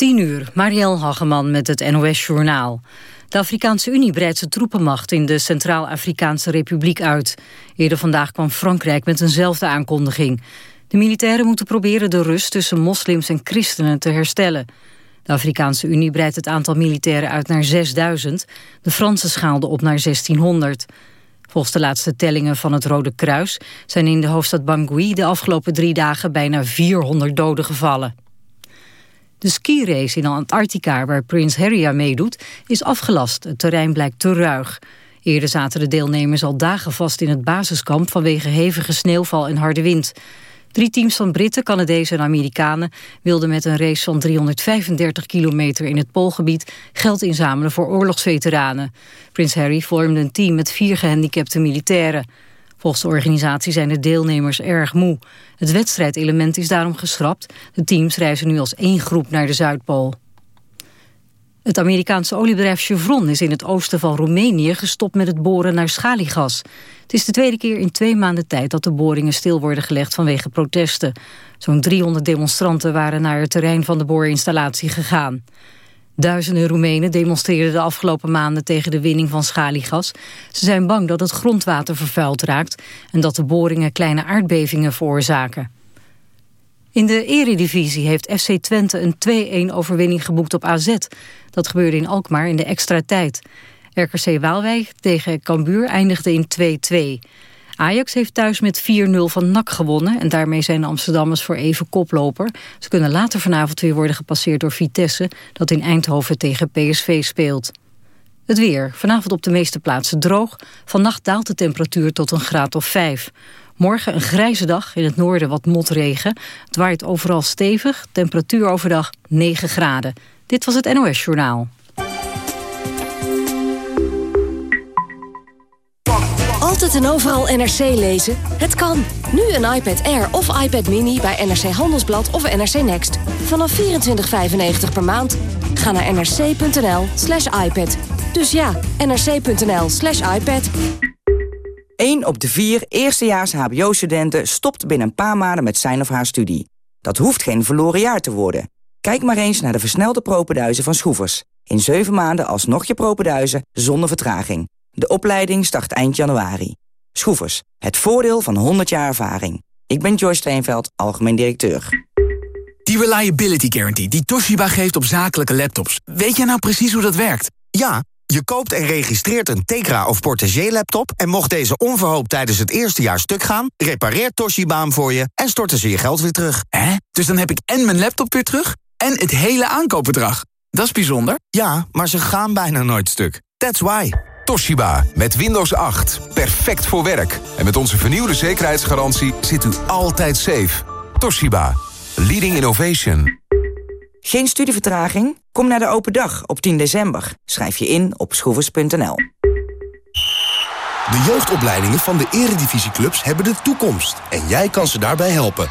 10 uur, Marielle Hageman met het NOS Journaal. De Afrikaanse Unie breidt zijn troepenmacht in de Centraal-Afrikaanse Republiek uit. Eerder vandaag kwam Frankrijk met eenzelfde aankondiging. De militairen moeten proberen de rust tussen moslims en christenen te herstellen. De Afrikaanse Unie breidt het aantal militairen uit naar 6000. De Fransen schaalden op naar 1600. Volgens de laatste tellingen van het Rode Kruis... zijn in de hoofdstad Bangui de afgelopen drie dagen bijna 400 doden gevallen. De skirace in Antarctica, waar Prins Harry aan meedoet, is afgelast. Het terrein blijkt te ruig. Eerder zaten de deelnemers al dagen vast in het basiskamp... vanwege hevige sneeuwval en harde wind. Drie teams van Britten, Canadezen en Amerikanen... wilden met een race van 335 kilometer in het Poolgebied... geld inzamelen voor oorlogsveteranen. Prins Harry vormde een team met vier gehandicapte militairen. Volgens de organisatie zijn de deelnemers erg moe. Het wedstrijdelement is daarom geschrapt. De teams reizen nu als één groep naar de Zuidpool. Het Amerikaanse oliebedrijf Chevron is in het oosten van Roemenië gestopt met het boren naar schaliegas. Het is de tweede keer in twee maanden tijd dat de boringen stil worden gelegd vanwege protesten. Zo'n 300 demonstranten waren naar het terrein van de boorinstallatie gegaan. Duizenden Roemenen demonstreerden de afgelopen maanden tegen de winning van schaliegas. Ze zijn bang dat het grondwater vervuild raakt en dat de boringen kleine aardbevingen veroorzaken. In de eredivisie heeft FC Twente een 2-1 overwinning geboekt op AZ. Dat gebeurde in Alkmaar in de extra tijd. RKC Waalwijk tegen Cambuur eindigde in 2-2. Ajax heeft thuis met 4-0 van NAC gewonnen... en daarmee zijn de Amsterdammers voor even koploper. Ze kunnen later vanavond weer worden gepasseerd door Vitesse... dat in Eindhoven tegen PSV speelt. Het weer. Vanavond op de meeste plaatsen droog. Vannacht daalt de temperatuur tot een graad of 5. Morgen een grijze dag, in het noorden wat motregen. Het waait overal stevig, temperatuur overdag 9 graden. Dit was het NOS Journaal. En overal NRC lezen? Het kan. Nu een iPad Air of iPad Mini bij NRC Handelsblad of NRC Next. Vanaf 24,95 per maand. Ga naar nrc.nl slash iPad. Dus ja, nrc.nl slash iPad. 1 op de vier eerstejaars hbo-studenten stopt binnen een paar maanden met zijn of haar studie. Dat hoeft geen verloren jaar te worden. Kijk maar eens naar de versnelde propenduizen van Schroevers. In 7 maanden alsnog je propenduizen zonder vertraging. De opleiding start eind januari. Schroevers, het voordeel van 100 jaar ervaring. Ik ben Joyce Steenveld, algemeen directeur. Die Reliability Guarantee die Toshiba geeft op zakelijke laptops. Weet jij nou precies hoe dat werkt? Ja, je koopt en registreert een Tegra of Portagee laptop... en mocht deze onverhoopt tijdens het eerste jaar stuk gaan... repareert Toshiba hem voor je en storten ze je geld weer terug. Hè? Dus dan heb ik en mijn laptop weer terug en het hele aankoopbedrag. Dat is bijzonder. Ja, maar ze gaan bijna nooit stuk. That's why. Toshiba, met Windows 8. Perfect voor werk. En met onze vernieuwde zekerheidsgarantie zit u altijd safe. Toshiba, leading innovation. Geen studievertraging? Kom naar de open dag op 10 december. Schrijf je in op schroevers.nl. De jeugdopleidingen van de eredivisieclubs hebben de toekomst. En jij kan ze daarbij helpen.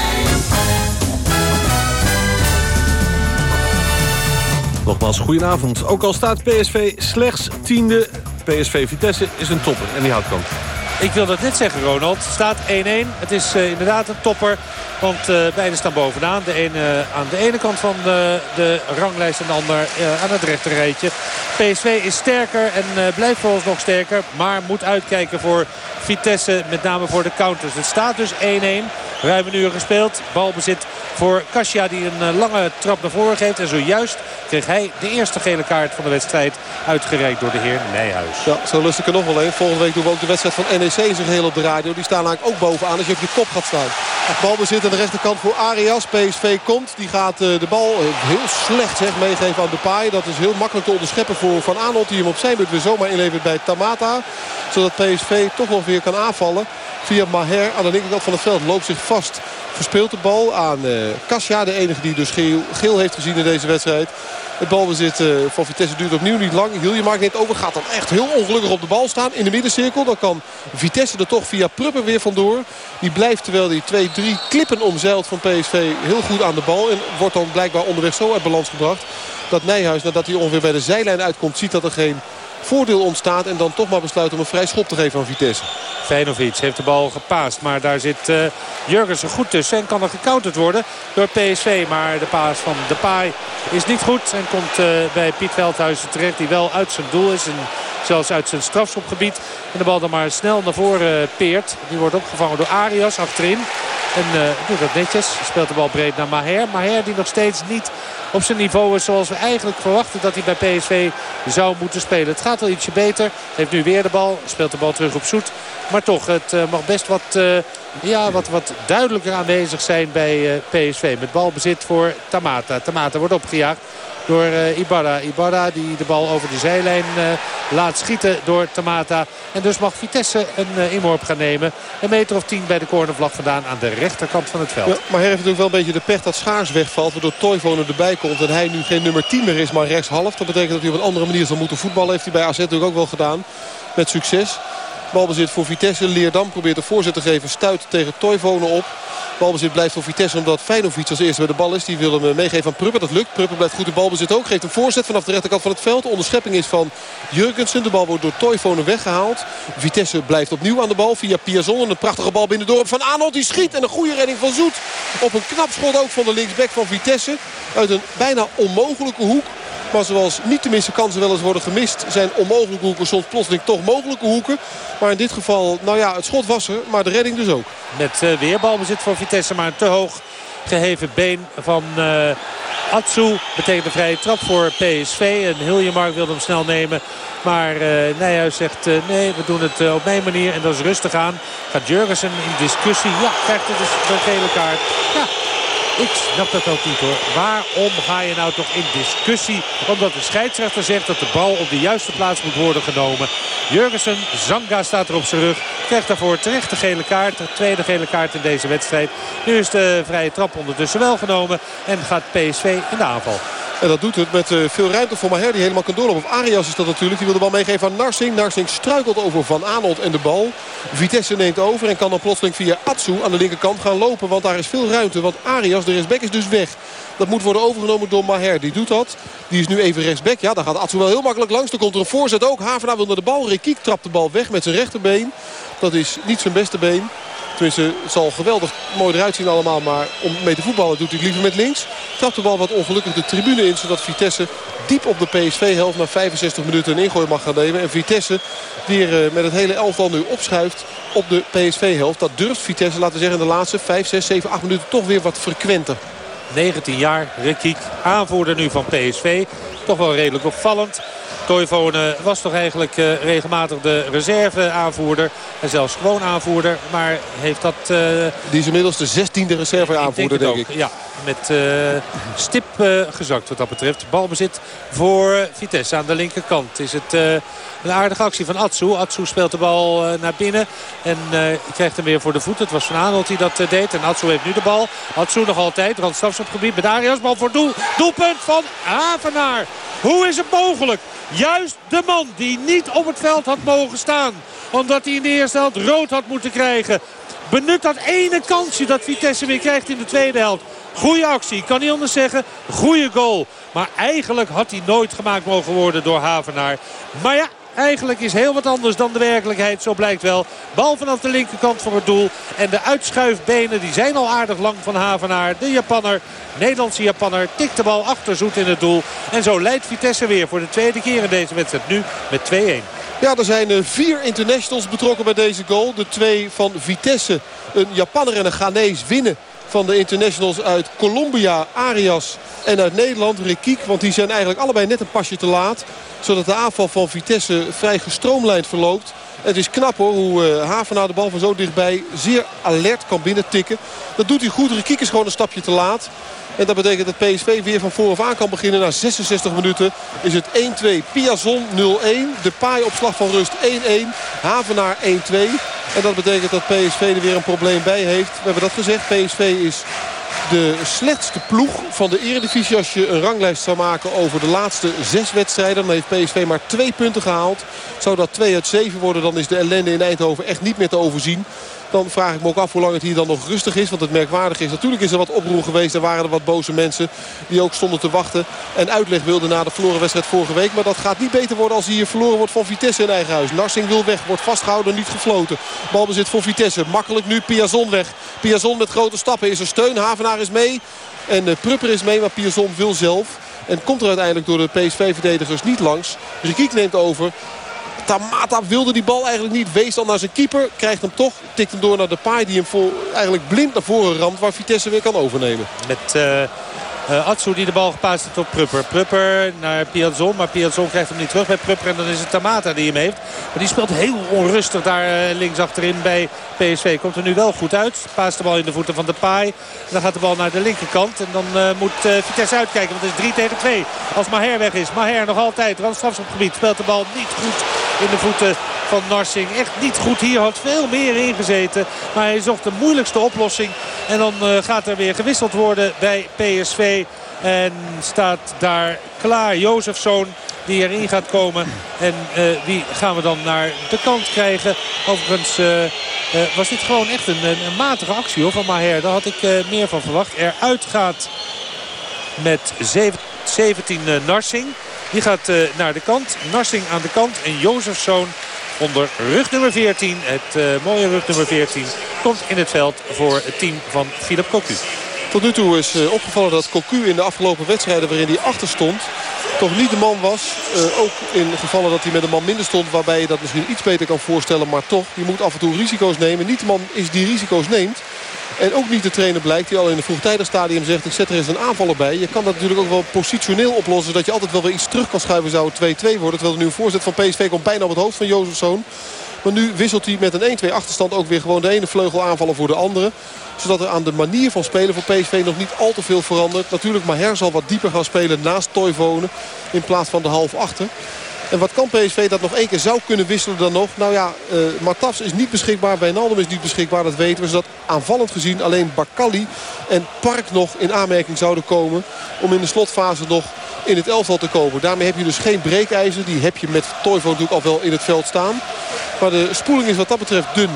Nogmaals, goedenavond. Ook al staat PSV slechts tiende, PSV Vitesse is een topper en die houdt kan. Ik wil dat net zeggen, Ronald. Staat 1-1. Het is uh, inderdaad een topper. Want uh, beide staan bovenaan. De ene uh, aan de ene kant van de, ranglijst en de ander aan het rechterrijtje. PSV is sterker en blijft vooralsnog sterker. Maar moet uitkijken voor Vitesse. Met name voor de counters. Het staat dus 1-1. Ruim een uur gespeeld. Balbezit voor Kasia die een lange trap naar voren geeft. En zojuist kreeg hij de eerste gele kaart van de wedstrijd uitgereikt door de heer Nijhuis. Ja, zo lust ik er nog wel een. Volgende week doen we ook de wedstrijd van NEC in zijn geheel op de radio. Die staan eigenlijk ook bovenaan als je op je kop gaat staan. Balbezit aan de rechterkant voor Arias. PSV komt. Die gaat de bal heel slecht zeg, meegeven aan de paai. Dat is heel makkelijk te onderscheppen voor Van Aanholt. Die hem op zijn beurt weer zomaar inlevert bij Tamata. Zodat PSV toch nog weer kan aanvallen. Via Maher aan de linkerkant van het veld. Loopt zich vast. Verspeelt de bal aan Kasia. De enige die dus geel, heeft gezien in deze wedstrijd. Het balbezit uh, van Vitesse duurt opnieuw niet lang. Hiljemark neemt over. Gaat dan echt heel ongelukkig op de bal staan. In de middencirkel. Dan kan Vitesse er toch via Pruppen weer vandoor. Die blijft terwijl die 2-3 klippen omzeilt van PSV heel goed aan de bal. En wordt dan blijkbaar onderweg zo uit balans gebracht. Dat Nijhuis nadat hij ongeveer bij de zijlijn uitkomt ziet dat er geen voordeel ontstaat. En dan toch maar besluit om een vrij schop te geven aan Vitesse. Feinovic heeft de bal gepaast. Maar daar zit uh, Jurgensen goed tussen. En kan er gecounterd worden door PSV. Maar de paas van Depay is niet goed. En komt uh, bij Piet Veldhuizen terecht. Die wel uit zijn doel is. En zelfs uit zijn strafschopgebied. En de bal dan maar snel naar voren peert. Die wordt opgevangen door Arias achterin. En uh, doet dat netjes. Speelt de bal breed naar Maher. Maher die nog steeds niet op zijn niveau is zoals we eigenlijk verwachten dat hij bij PSV zou moeten spelen. Het gaat wel ietsje beter. Heeft nu weer de bal. Speelt de bal terug op Zoet. Maar toch, het uh, mag best wat, ja, wat, wat duidelijker aanwezig zijn bij uh, PSV. Met balbezit voor Tamata. Tamata wordt opgejaagd door uh, Ibarra. Ibarra die de bal over de zijlijn uh, laat schieten door Tamata. En dus mag Vitesse een uh, inworp gaan nemen. Een meter of tien bij de cornervlag vandaan aan de rechterkant van het veld. Ja, maar hij heeft natuurlijk wel een beetje de pech dat Schaars wegvalt. Waardoor Toivonen erbij komt en hij nu geen nummer 10 meer is, maar rechtshalf. Dat betekent dat hij op een andere manier zal moeten voetballen. Heeft hij bij AZ natuurlijk ook wel gedaan. Met succes. Balbezit voor Vitesse. Leerdam probeert de voorzet te geven. Stuit tegen Toivonen op. Balbezit blijft voor Vitesse omdat Feyenoord als eerste bij de bal is. Die wil hem eh, meegeven aan Prupper. Dat lukt. Prupper blijft goed de balbezit ook. Geeft een voorzet vanaf de rechterkant van het veld. De onderschepping is van Jurgensen. De bal wordt door Toivonen weggehaald. Vitesse blijft opnieuw aan de bal via Piazon. een prachtige bal binnendoor van Arnold. Die schiet. En een goede redding van Zoet. Op een knap schot ook van de linksback van Vitesse. Uit een bijna onmogelijke hoek. Maar zoals niet te missen kansen wel eens worden gemist... zijn onmogelijke hoeken soms plotseling toch mogelijke hoeken. Maar in dit geval, nou ja, het schot was er, maar de redding dus ook. Met uh, weer balbezit voor Vitesse, maar een te hoog geheven been van uh, Atsu. Betekent een vrije trap voor PSV. En Hiljemark wilde hem snel nemen. Maar uh, Nijhuis zegt nee, we doen het op mijn manier. En dat is rustig aan. Gaat Jurgensen in discussie. Ja, krijgt het dus een gele kaart. Ja, ik snap dat ook niet hoor. Waarom ga je nou toch in discussie? Omdat de scheidsrechter zegt dat de bal op de juiste plaats moet worden genomen. Jurgensen, Zanga staat er op zijn rug. Krijgt daarvoor terecht de gele kaart. De tweede gele kaart in deze wedstrijd. Nu is de vrije trap ondertussen wel genomen. En gaat PSV in de aanval. En dat doet het met uh, veel ruimte voor Maher die helemaal kan doorlopen. Of Arias is dat natuurlijk. Die wil de bal meegeven aan Narsing. Narsing struikelt over Van Aanholt en de bal. Vitesse neemt over en kan dan plotseling via Atsu aan de linkerkant gaan lopen. Want daar is veel ruimte. Want Arias, de rechtsback, is dus weg. Dat moet worden overgenomen door Maher. Die doet dat. Die is nu even rechtsback. Ja, daar gaat Atsu wel heel makkelijk langs. Dan komt er een voorzet ook. Havenaar wil naar de bal. Rekiek trapt de bal weg met zijn rechterbeen. Dat is niet zijn beste been. Tenminste, het zal geweldig mooi eruit zien allemaal. Maar om mee te voetballen doet hij liever met links. Trapt de bal wat ongelukkig de tribune in. Zodat Vitesse diep op de PSV-helft na 65 minuten een ingooi mag gaan nemen. En Vitesse weer eh, met het hele elftal nu opschuift op de PSV-helft. Dat durft Vitesse, laten we zeggen, in de laatste 5, 6, 7, 8 minuten toch weer wat frequenter. 19 jaar, Rekiek, aanvoerder nu van PSV. Toch wel redelijk opvallend. Toivonen was toch eigenlijk uh, regelmatig de reserve-aanvoerder. En zelfs gewoon aanvoerder. Maar heeft dat... Uh, Die is inmiddels de 16e reserve-aanvoerder, denk, denk, ik. Ja, met uh, stip gezakt wat dat betreft. Balbezit voor Vitesse aan de linkerkant. Is het een aardige actie van Atsu. Atsu speelt de bal naar binnen. En krijgt hem weer voor de voet. Het was Van Aanholt die dat deed. En Atsu heeft nu de bal. Atsu nog altijd. Randstafsopgebied met Arias. Bal voor doel. Doelpunt van Havenaar. Hoe is het mogelijk? Juist de man die niet op het veld had mogen staan. Omdat hij in de eerste helft rood had moeten krijgen. Benut dat ene kansje dat Vitesse weer krijgt in de tweede helft. Goeie actie, kan niet anders zeggen. Goeie goal. Maar eigenlijk had hij nooit gemaakt mogen worden door Havenaar. Maar ja, eigenlijk is heel wat anders dan de werkelijkheid. Zo blijkt wel. Bal vanaf de linkerkant van het doel. En de uitschuifbenen die zijn al aardig lang van Havenaar. De Japanner, Nederlandse Japanner, tikt de bal achter Zoet in het doel. En zo leidt Vitesse weer voor de tweede keer in deze wedstrijd. Nu met 2-1. Ja, er zijn eh, vier internationals betrokken bij deze goal. De twee van Vitesse, een Japanner en een Ghanese winnen van de internationals uit Colombia, Arias en uit Nederland, Rekiek. Want die zijn eigenlijk allebei net een pasje te laat. Zodat de aanval van Vitesse vrij gestroomlijnd verloopt. Het is knap hoor hoe uh, Havenaar de bal van zo dichtbij zeer alert kan binnentikken. Dat doet hij goed. Rekiek is gewoon een stapje te laat. En dat betekent dat PSV weer van vooraf aan kan beginnen. Na 66 minuten is het 1-2. Piazon 0-1. De paai op slag van rust 1-1. Havenaar 1-2. En dat betekent dat PSV er weer een probleem bij heeft. We hebben dat gezegd. PSV is de slechtste ploeg van de eredivisie. Als je een ranglijst zou maken over de laatste zes wedstrijden. Dan heeft PSV maar twee punten gehaald. Zou dat 2 uit 7 worden dan is de ellende in Eindhoven echt niet meer te overzien. Dan vraag ik me ook af hoe lang het hier dan nog rustig is. Want het merkwaardig is. Natuurlijk is er wat oproer geweest. Er waren er wat boze mensen die ook stonden te wachten. En uitleg wilden na de verloren wedstrijd vorige week. Maar dat gaat niet beter worden als hier verloren wordt van Vitesse in eigen huis. Narsing wil weg. Wordt vastgehouden. Niet gefloten. Balbezit voor Vitesse. Makkelijk nu Piazon weg. Piazon met grote stappen. Is er steun. Havenaar is mee. En uh, Prupper is mee. Maar Piazon wil zelf. En komt er uiteindelijk door de PSV-verdedigers niet langs. Rikiek neemt over. Tamata wilde die bal eigenlijk niet. Wees dan naar zijn keeper. Krijgt hem toch. Tikt hem door naar de paai die hem vol, eigenlijk blind naar voren ramt. Waar Vitesse weer kan overnemen. Met... Uh... Uh, Atsu die de bal gepaast heeft op Prupper. Prupper naar Piazon. Maar Piazon krijgt hem niet terug bij Prupper. En dan is het Tamata die hem heeft. Maar die speelt heel onrustig daar uh, links achterin bij PSV. Komt er nu wel goed uit. Paast de bal in de voeten van de paai. Dan gaat de bal naar de linkerkant. En dan uh, moet Vitesse uitkijken. Want het is 3 tegen 2. Als Maher weg is. Maher nog altijd. gebied. Speelt de bal niet goed in de voeten van Narsing. Echt niet goed. Hier had veel meer ingezeten. Maar hij zocht de moeilijkste oplossing. En dan gaat er weer gewisseld worden bij PSV. En staat daar klaar. Jozefzoon die erin gaat komen. En uh, wie gaan we dan naar de kant krijgen? Overigens uh, uh, was dit gewoon echt een, een, matige actie hoor, van Maher. Daar had ik meer van verwacht. Eruit gaat met 17 Narsing. Die gaat naar de kant. Narsing aan de kant. En Jozefzoon onder rug nummer 14. Het mooie rug nummer 14 komt in het veld voor het team van Philip Cocu. Tot nu toe is eh, opgevallen dat Cocu in de afgelopen wedstrijden waarin hij achter stond... toch niet de man was. Uh, ook in gevallen dat hij met een man minder stond waarbij je dat misschien iets beter kan voorstellen. Maar toch, je moet af en toe risico's nemen. Niet de man is die risico's neemt. En ook niet de trainer blijkt die al in een vroegtijdig stadium zegt... ik zet er eens een aanvaller bij. Je kan dat natuurlijk ook wel positioneel oplossen... dat je altijd wel weer iets terug kan schuiven. Zou het 2-2 worden. Terwijl er nu een voorzet van PSV komt bijna op het hoofd van Jozefzoon. Maar nu wisselt hij met een 1-2 achterstand ook weer gewoon de ene vleugel aanvallen voor de andere zodat er aan de manier van spelen voor PSV nog niet al te veel verandert. Natuurlijk Maher zal wat dieper gaan spelen naast Toivonen. In plaats van de half achter. En wat kan PSV dat nog één keer zou kunnen wisselen dan nog? Nou ja, uh, is niet beschikbaar. Wijnaldum is niet beschikbaar, dat weten we. Zodat aanvallend gezien alleen Bakali en Park nog in aanmerking zouden komen. Om in de slotfase nog in het elftal te komen. Daarmee heb je dus geen breekijzer. Die heb je met Toivo natuurlijk al wel in het veld staan. Maar de spoeling is wat dat betreft dun.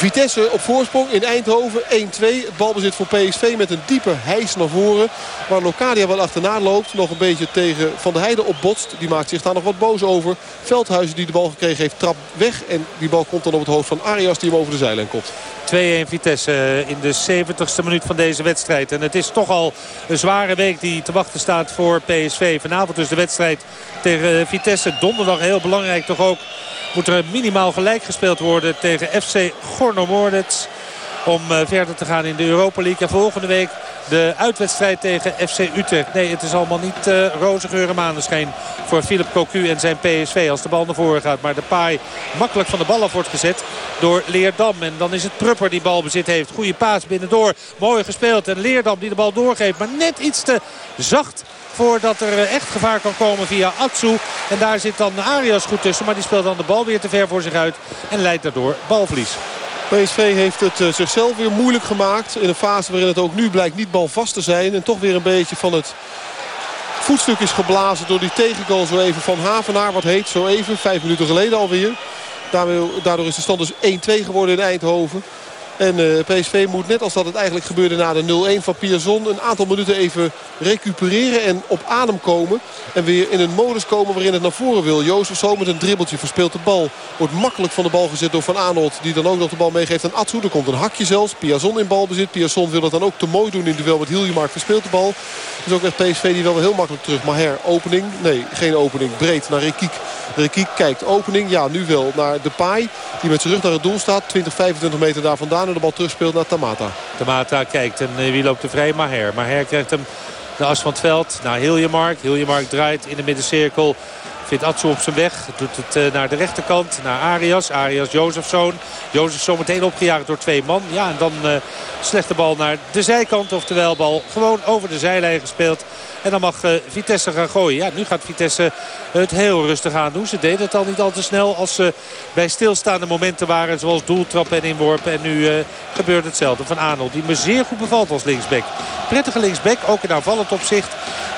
Vitesse op voorsprong in Eindhoven 1-2. Het balbezit voor PSV met een diepe hijs naar voren. Waar Locadia wel achterna loopt. Nog een beetje tegen Van der Heijden opbotst. Die maakt zich daar nog wat boos over. Veldhuizen die de bal gekregen heeft trap weg. En die bal komt dan op het hoofd van Arias die hem over de zijlijn komt. 2-1 Vitesse in de 70ste minuut van deze wedstrijd. En het is toch al een zware week die te wachten staat voor PSV. Vanavond dus de wedstrijd tegen Vitesse. Donderdag heel belangrijk toch ook moet er minimaal gelijk gespeeld worden tegen FC Gornomordets. Om eh, verder te gaan in de Europa League. En volgende week de uitwedstrijd tegen FC Utrecht. Nee, het is allemaal niet uh, roze geur en maneschijn voor Philip Cocu en zijn PSV als de bal naar voren gaat. Maar de paai makkelijk van de bal af wordt gezet door Leerdam. En dan is het Prupper die balbezit heeft. Goede paas binnendoor. Mooi gespeeld. En Leerdam die de bal doorgeeft. Maar net iets te zacht voordat er eh, echt gevaar kan komen via Atsu. En daar zit dan Arias goed tussen. Maar die speelt dan de bal weer te ver voor zich uit. En leidt daardoor balverlies. PSV heeft het uh, zichzelf weer moeilijk gemaakt. In een fase waarin het ook nu blijkt niet balvast te zijn. En toch weer een beetje van het voetstuk is geblazen door die tegengoal zo even van Havenaar. Wat heet zo even, vijf minuten geleden alweer. Daardoor is de stand dus 1-2 geworden in Eindhoven. En eh, PSV moet net als dat het eigenlijk gebeurde na de 0-1 van Pierson... een aantal minuten even recupereren en op adem komen. En weer in een modus komen waarin het naar voren wil. Jozef zo met een dribbeltje verspeelt de bal. Wordt makkelijk van de bal gezet door Van Aanholt. Die dan ook nog de bal meegeeft aan Atsu. Er komt een hakje zelfs. Piazon in balbezit. Piazon wil het dan ook te mooi doen in duel met Hiljemark. Verspeelt de bal. Dus ook echt PSV die wel heel makkelijk terug. Maar her, opening? Nee, geen opening. Breed naar Rekiek. Rekiek kijkt opening. Ja, nu wel naar de paai. Die met zijn rug naar het doel staat. 20, 25 meter daar vandaan de bal terugspeelt naar Tamata. Tamata kijkt en eh, wie loopt er vrij? Maher. Maher krijgt hem de as van het veld naar Hiljemark. Hiljemark draait in de middencirkel Vindt Atsu op zijn weg. Doet het naar de rechterkant. Naar Arias. Arias Jozefzoon. Jozefzoon meteen opgejaagd door twee man. Ja, en dan slechte bal naar de zijkant. Oftewel bal gewoon over de zijlijn gespeeld. En dan mag Vitesse gaan gooien. Ja, nu gaat Vitesse het heel rustig aan doen. Ze deden het al niet al te snel als ze bij stilstaande momenten waren. Zoals doeltrappen en inworpen. En nu gebeurt hetzelfde van Arnold. Die me zeer goed bevalt als linksback. Prettige linksback. Ook in aanvallend opzicht.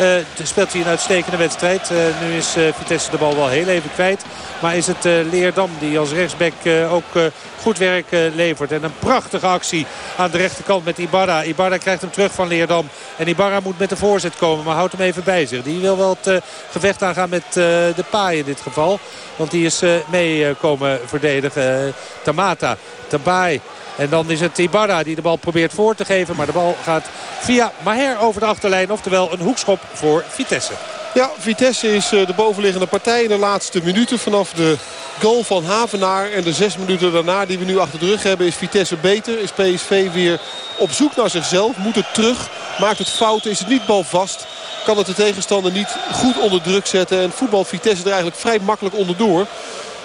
Uh, speelt hij een uitstekende wedstrijd. Nu is Vitesse de bal wel heel even kwijt. Maar is het Leerdam die als rechtsback ook goed werk levert. En een prachtige actie aan de rechterkant met Ibarra. Ibarra krijgt hem terug van Leerdam. En Ibarra moet met de voorzet komen. Maar houdt hem even bij zich. Die wil wel het gevecht aangaan met de paai in dit geval. Want die is mee komen verdedigen. Tamata. Tabai. En dan is het Ibarra die de bal probeert voor te geven. Maar de bal gaat via Maher over de achterlijn. Oftewel een hoekschop voor Vitesse. Ja, Vitesse is eh, de bovenliggende partij in de laatste minuten. Vanaf de goal van Havenaar en de zes minuten daarna die we nu achter de rug hebben... is Vitesse beter, is PSV weer op zoek naar zichzelf. Moet het terug, maakt het fouten, is het niet balvast... kan het de tegenstander niet goed onder druk zetten. En voetbal Vitesse er eigenlijk vrij makkelijk onderdoor.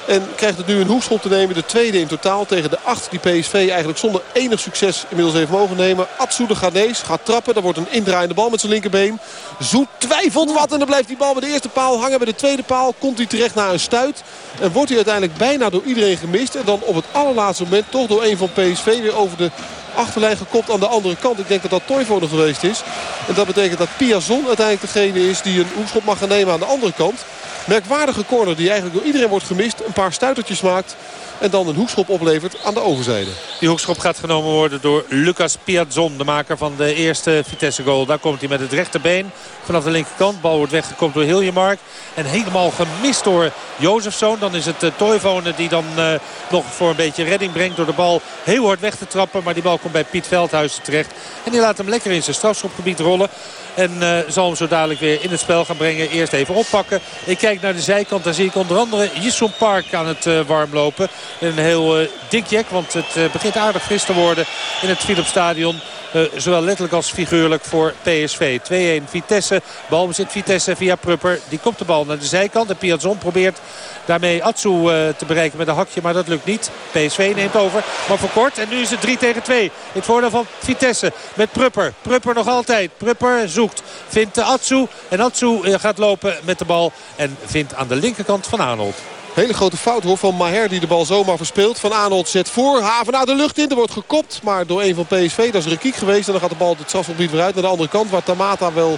En krijgt het nu een hoekschop te nemen. De tweede in totaal tegen de acht die PSV eigenlijk zonder enig succes inmiddels heeft mogen nemen. Atsu de Ghanese gaat trappen. Daar wordt een indraaiende bal met zijn linkerbeen. Zoet twijfelt wat en dan blijft die bal bij de eerste paal hangen. Bij de tweede paal komt hij terecht naar een stuit. En wordt hij uiteindelijk bijna door iedereen gemist. En dan op het allerlaatste moment toch door een van PSV weer over de achterlijn gekopt aan de andere kant. Ik denk dat dat Toivonen geweest is. En dat betekent dat Piazon uiteindelijk degene is die een hoekschop mag gaan nemen aan de andere kant. Merkwaardige corner die eigenlijk door iedereen wordt gemist. Een paar stuitertjes maakt. En dan een hoekschop oplevert aan de overzijde. Die hoekschop gaat genomen worden door Lucas Piazzon. De maker van de eerste Vitesse goal. Daar komt hij met het rechterbeen vanaf de linkerkant. Bal wordt weggekomen door Hiljemark. En helemaal gemist door Jozefzoon. Dan is het uh, Toivonen die dan uh, nog voor een beetje redding brengt. Door de bal heel hard weg te trappen. Maar die bal komt bij Piet Veldhuizen terecht. En die laat hem lekker in zijn strafschopgebied rollen. En uh, zal hem zo dadelijk weer in het spel gaan brengen. Eerst even oppakken. Ik kijk naar de zijkant. Daar zie ik onder andere Jisson Park aan het uh, warmlopen. Een heel uh, dik jack. Want het begint aardig fris te worden in het Philipsstadion. Uh, zowel letterlijk als figuurlijk voor PSV. 2-1 Vitesse. Balbezit Vitesse via Prupper. Die komt de bal naar de zijkant. En Piazzon probeert daarmee Atsu te bereiken met een hakje. Maar dat lukt niet. PSV neemt over. Maar voor kort. En nu is het 3 tegen 2. In het voordeel van Vitesse. Met Prupper. Prupper nog altijd. Prupper zoekt. Vindt Atsu. En Atsu uh, gaat lopen met de bal. En vindt aan de linkerkant van Arnold. Hele grote fout hoor van Maher die de bal zomaar verspeelt. Van Arnold zet voor. Haven naar de lucht in. Er wordt gekopt. Maar door een van PSV. Dat is Rekiek geweest. En dan gaat de bal het strafgebied weer uit naar de andere kant. Waar Tamata wel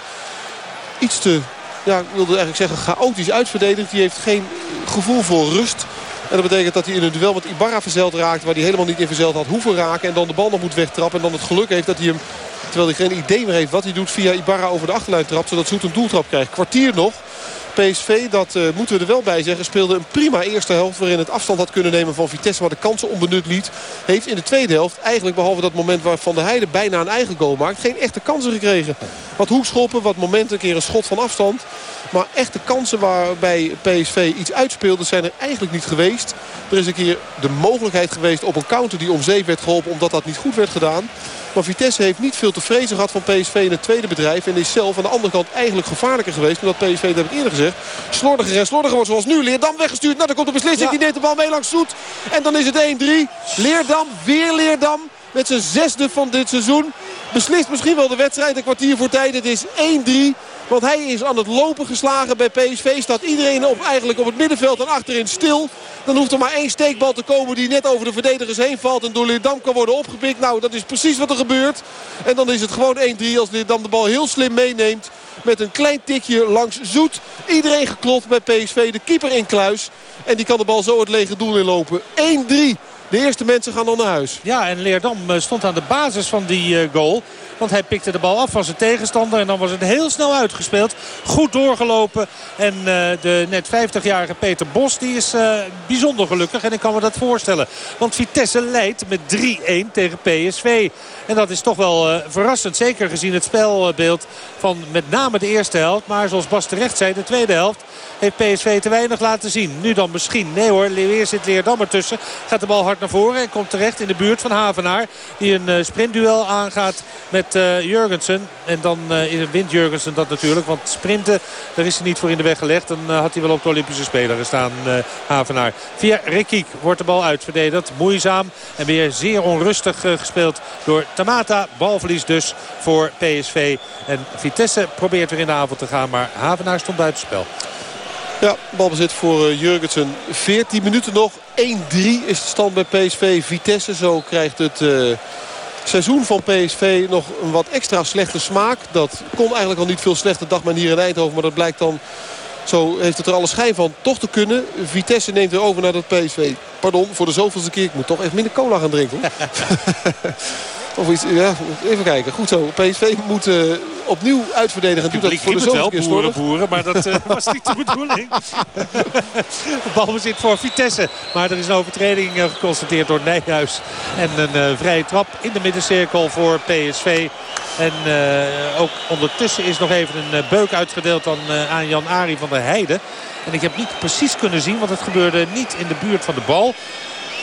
iets te, ja, ik wilde eigenlijk zeggen, chaotisch uitverdedigt. Die heeft geen gevoel voor rust. En dat betekent dat hij in een duel met Ibarra verzeld raakt. Waar hij helemaal niet in verzeld had hoeven raken. En dan de bal nog moet wegtrappen. En dan het geluk heeft dat hij hem, terwijl hij geen idee meer heeft wat hij doet, via Ibarra over de achterlijn trapt. Zodat Zoet een doeltrap krijgt. Kwartier nog. PSV, dat uh, moeten we er wel bij zeggen, speelde een prima eerste helft... waarin het afstand had kunnen nemen van Vitesse, maar de kansen onbenut liet. Heeft in de tweede helft, eigenlijk behalve dat moment waar Van der Heijden bijna een eigen goal maakt... geen echte kansen gekregen. Wat hoekschoppen, wat momenten, een keer een schot van afstand. Maar echte kansen waarbij PSV iets uitspeelde zijn er eigenlijk niet geweest. Er is een keer de mogelijkheid geweest op een counter die om zeep werd geholpen... omdat dat niet goed werd gedaan. Maar Vitesse heeft niet veel te vrezen gehad van PSV in het tweede bedrijf. En is zelf aan de andere kant eigenlijk gevaarlijker geweest. Omdat PSV, dat heb ik eerder gezegd, slordiger en slordiger wordt zoals nu. Leerdam wegggestuurd. Nou, dan komt de beslissing. Ja. Die neemt de bal mee langs Zoet. En dan is het 1-3. Leerdam, weer Leerdam. Met zijn zesde van dit seizoen. Beslist misschien wel de wedstrijd een kwartier voor tijd. Het is 1-3. Want hij is aan het lopen geslagen bij PSV. Staat iedereen op, eigenlijk op het middenveld en achterin stil. Dan hoeft er maar één steekbal te komen die net over de verdedigers heen valt. En door Leerdam kan worden opgepikt. Nou, dat is precies wat er gebeurt. En dan is het gewoon 1-3 als Leerdam de bal heel slim meeneemt. Met een klein tikje langs Zoet. Iedereen geklopt bij PSV. De keeper in kluis. En die kan de bal zo het lege doel inlopen. 1-3. De eerste mensen gaan dan naar huis. Ja, en Leerdam eh, stond aan de basis van die eh, goal. Want hij pikte de bal af van zijn tegenstander. En dan was het heel snel uitgespeeld. Goed doorgelopen. En uh, de net 50-jarige Peter Bos die is bijzonder gelukkig. En ik kan me dat voorstellen. Want Vitesse leidt met 3-1 tegen PSV. En dat is toch wel verrassend. Zeker gezien het spelbeeld van met name de eerste helft. Maar zoals Bas terecht zei, de tweede helft heeft PSV te weinig laten zien. Nu dan misschien. Nee hoor, weer zit Leerdam ertussen. Gaat de bal hard hard naar voren. En komt terecht in de buurt van Havenaar. Die een sprintduel aangaat met Jurgensen. En dan wint Jurgensen dat natuurlijk. Want sprinten, daar is hij niet voor in de weg gelegd. Dan had hij wel op de Olympische Spelen gestaan, Havenaar. Via Rikiek wordt de bal uitverdedigd. Moeizaam en weer zeer onrustig gespeeld door Tamata. Balverlies dus voor PSV. En Vitesse probeert weer in de avond te gaan. Maar Havenaar stond buitenspel. Ja, balbezit voor uh, Jurgensen. 14 minuten nog. 1-3 is de stand bij PSV. Vitesse zo krijgt het uh, seizoen van PSV nog een wat extra slechte smaak. Dat kon eigenlijk al niet veel slechter dag maar hier in Eindhoven. Maar dat blijkt dan, zo heeft het er alle schijn van, toch te kunnen. Vitesse neemt er over naar dat PSV. Pardon, voor de zoveelste keer. Ik moet toch echt minder cola gaan drinken. Of iets, ja, even kijken. Goed zo. PSV moet uh, opnieuw uitverdedigen. Doet dat voor de wel, boeren, boeren, maar dat uh, was niet de bedoeling. de bal zit voor Vitesse. Maar er is een overtreding uh, geconstateerd door Nijhuis. En een vrije trap in de middencirkel voor PSV. En ook ondertussen is nog even een beuk uitgedeeld aan, aan Jan-Ari van der Heijden. En ik heb niet precies kunnen zien, want het gebeurde niet in de buurt van de bal.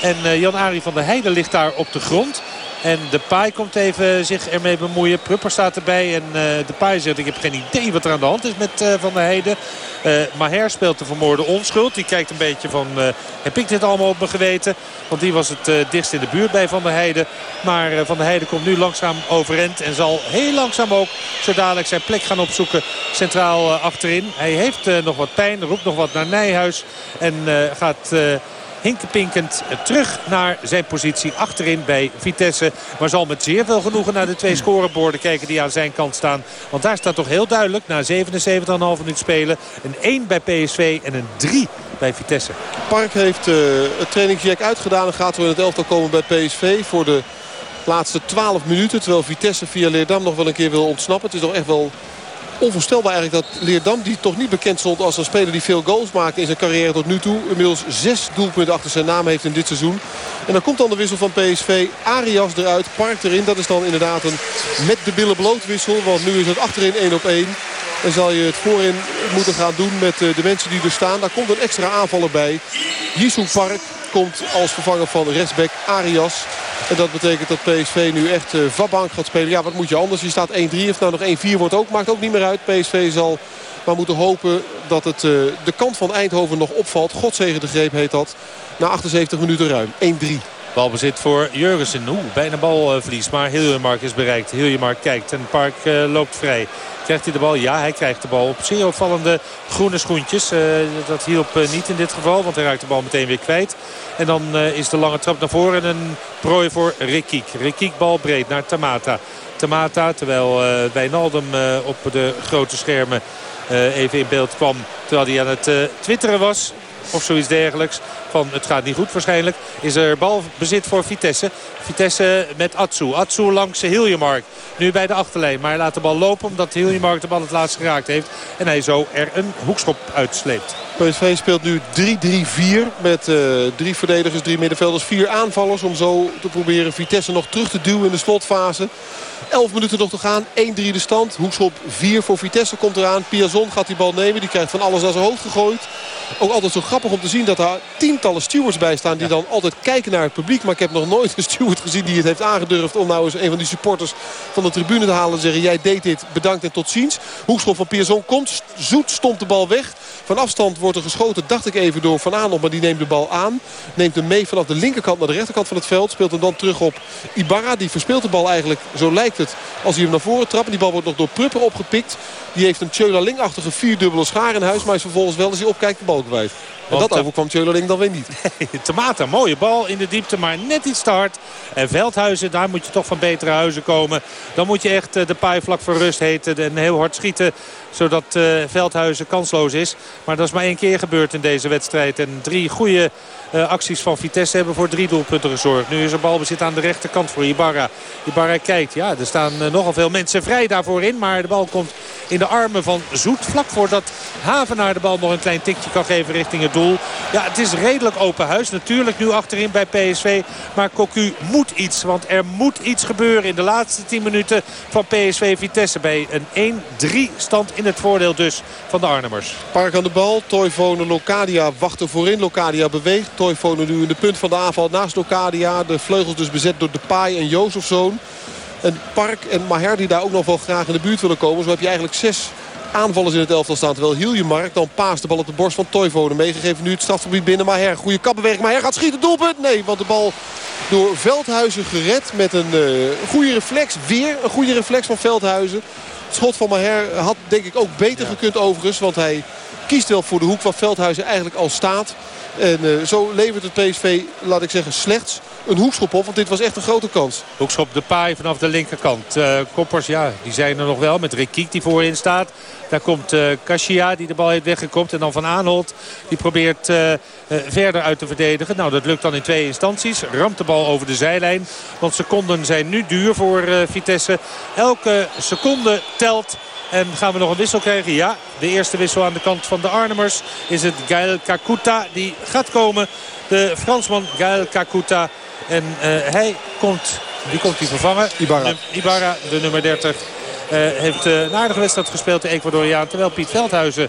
En Jan-Ari van der Heijden ligt daar op de grond. En de Pai komt even zich ermee bemoeien. Prupper staat erbij. En uh, de Pai zegt ik heb geen idee wat er aan de hand is met uh, Van der Heijden. Uh, Maher speelt de vermoorde onschuld. Die kijkt een beetje van heb ik dit allemaal op me geweten. Want die was het dichtst in de buurt bij Van der Heijden. Maar Van der Heijden komt nu langzaam overend. En zal heel langzaam ook zo dadelijk zijn plek gaan opzoeken centraal achterin. Hij heeft nog wat pijn. Roept nog wat naar Nijhuis. En gaat hinkepinkend terug naar zijn positie achterin bij Vitesse. Maar zal met zeer veel genoegen naar de twee scoreborden kijken die aan zijn kant staan. Want daar staat toch heel duidelijk na 77,5 minuut spelen een 1 bij PSV en een 3 bij Vitesse. Park heeft uh, het trainingsjack uitgedaan en gaat er in het elftal komen bij PSV voor de laatste 12 minuten. Terwijl Vitesse via Leerdam nog wel een keer wil ontsnappen. Het is toch echt wel onvoorstelbaar eigenlijk dat Leerdam, die toch niet bekend stond als een speler die veel goals maakte in zijn carrière tot nu toe. Inmiddels zes doelpunten achter zijn naam heeft in dit seizoen. En dan komt dan de wissel van PSV. Arias eruit, Park erin. Dat is dan inderdaad een met de billen bloot wissel. Want nu is het achterin 1 op 1. En zal je het voorin moeten gaan doen met eh, de mensen die er staan. Daar komt een extra aanvaller bij. Jisoo Park komt als vervanger van rechtsback Arias. En dat betekent dat PSV nu echt uh, Vabank gaat spelen. Ja, wat moet je anders? Je staat 1-3, heeft nou nog 1-4 wordt ook. Maakt ook niet meer uit. PSV zal maar moeten hopen dat het uh, de kant van Eindhoven nog opvalt. Godzegen de greep heet dat. Na 78 minuten ruim. 1-3. Balbezit voor Jurgensen. Oeh, bijna balverlies. Maar Hiljemark is bereikt. Hiljemark kijkt en Park uh, loopt vrij. Krijgt hij de bal? Ja, hij krijgt de bal op zeer opvallende groene schoentjes. Uh, dat hielp uh, niet in dit geval, want hij raakt de bal meteen weer kwijt. En dan is de lange trap naar voren en een prooi voor Rikiek. Rikiek bal breed naar Tamata. Tamata, terwijl Wijnaldum op de grote schermen even in beeld kwam. Terwijl hij aan het twitteren was of zoiets dergelijks. Van het gaat niet goed waarschijnlijk. Is er balbezit voor Vitesse. Vitesse met Atsu. Atsu langs Hiljemark. Nu bij de achterlijn. Maar hij laat de bal lopen omdat Hiljemark de bal het laatst geraakt heeft. En hij zo er een hoekschop uitsleept. PSV speelt nu 3-3-4 met uh, drie verdedigers, drie middenvelders, vier aanvallers. Om zo te proberen Vitesse nog terug te duwen in de slotfase. 11 minuten nog te gaan. 1-3 de stand. Hoekschop 4 voor Vitesse komt eraan. Piazon gaat die bal nemen. Die krijgt van alles naar zijn hoofd gegooid. Ook altijd zo grappig om te zien dat er tientallen stewards bij staan. Die dan altijd kijken naar het publiek. Maar ik heb nog nooit een steward gezien die het heeft aangedurfd. Om nou eens een van die supporters van de tribune te halen. En zeggen jij deed dit. Bedankt en tot ziens. Hoekschop van Piazon komt. Zoet stomt de bal weg. Van afstand wordt er geschoten, dacht ik even, door Van Aanop. Maar die neemt de bal aan. Neemt hem mee vanaf de linkerkant naar de rechterkant van het veld. Speelt hem dan terug op Ibarra. Die verspeelt de bal eigenlijk, zo lijkt het, als hij hem naar voren trapt. En die bal wordt nog door Prupper opgepikt. Die heeft een Tjöla Ling-achtige vierdubbele schaar in huis. Maar is vervolgens wel, als hij opkijkt, de bal kwijt. En dat overkwam Tjölerling dan weer niet. Tomata, mooie bal in de diepte, maar net iets te hard. En Veldhuizen, daar moet je toch van betere huizen komen. Dan moet je echt eh, de paai vlak voor rust heten en heel hard schieten zodat uh, Veldhuizen kansloos is. Maar dat is maar één keer gebeurd in deze wedstrijd. En drie goede acties van Vitesse hebben voor drie doelpunten gezorgd. Nu is er balbezit aan de rechterkant voor Ibarra. Ibarra kijkt. Ja, er staan uh, nogal veel mensen vrij daarvoor in. Maar de bal komt in de armen van Zoet. Vlak voordat Havenaar de bal nog een klein tikje kan geven richting het doel. Ja, het is redelijk open huis. Natuurlijk nu achterin bij PSV. Maar Cocu moet iets. Want er moet iets gebeuren in de laatste 10 minuten van PSV Vitesse. Bij een 1-3 stand in het voordeel dus van de Arnhemmers. Park aan de bal. Toivonen Locadia wacht er voorin. Locadia beweegt. Toivonen nu in de punt van de aanval naast Locadia. De vleugels dus bezet door Depay en Jozefzoon. En Park en Maher die daar ook nog wel graag in de buurt willen komen. Zo heb je eigenlijk zes aanvallers in het elftal staan. Terwijl Mark dan paast de bal op de borst van Toivonen. Meegegeven nu het strafgebied binnen Maher. Goede kapbeweging. Maher gaat schieten. Doelpunt. Nee, want de bal door Veldhuizen gered met een uh, goede reflex. Weer een goede reflex van Veldhuizen. Het schot van Maher had denk ik ook beter gekund overigens. Want hij kiest wel voor de hoek waar Veldhuizen eigenlijk al staat. En uh, zo levert het PSV, laat ik zeggen, slechts een hoekschop op. Want dit was echt een grote kans. Hoekschop de paai vanaf de linkerkant. Uh, koppers, ja, die zijn er nog wel. Met Rekiek die voorin staat. Daar komt uh, Kashia die de bal heeft weggekopt. En dan Van Aanholt die probeert uh, verder uit te verdedigen. Nou, dat lukt dan in twee instanties. Ramt de bal over de zijlijn. Want seconden zijn nu duur voor Vitesse. Elke seconde telt. En gaan we nog een wissel krijgen? Ja, de eerste wissel aan de kant van de Arnhemers is het Gael Kakuta. Die gaat komen. De Fransman Gael Kakuta. En hij komt, wie komt hij vervangen? Ibarra. Ibarra, de nummer 30. Uh, heeft uh, een aardige wedstrijd gespeeld, de Ecuadoriaan. Terwijl Piet Veldhuizen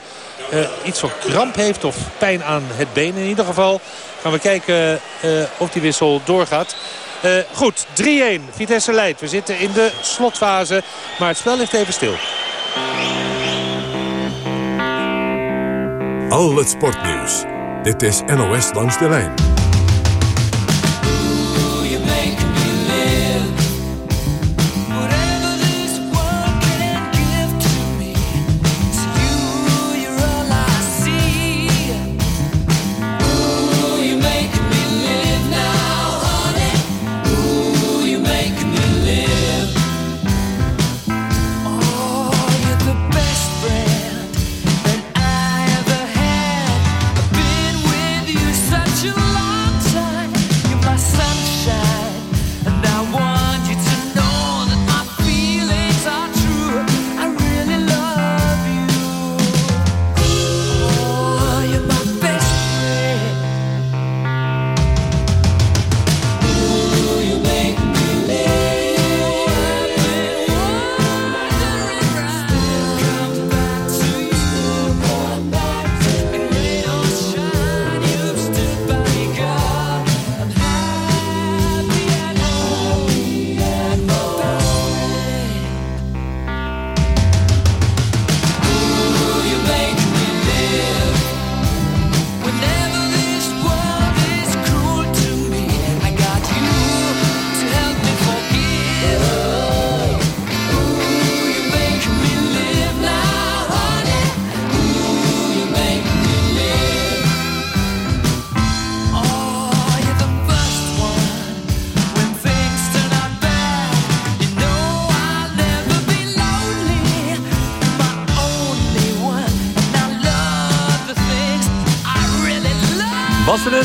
iets van kramp heeft of pijn aan het been in ieder geval. Gaan we kijken of die wissel doorgaat. goed, 3-1. Vitesse leidt. We zitten in de slotfase. Maar het spel ligt even stil. Al het sportnieuws. Dit is NOS langs de lijn.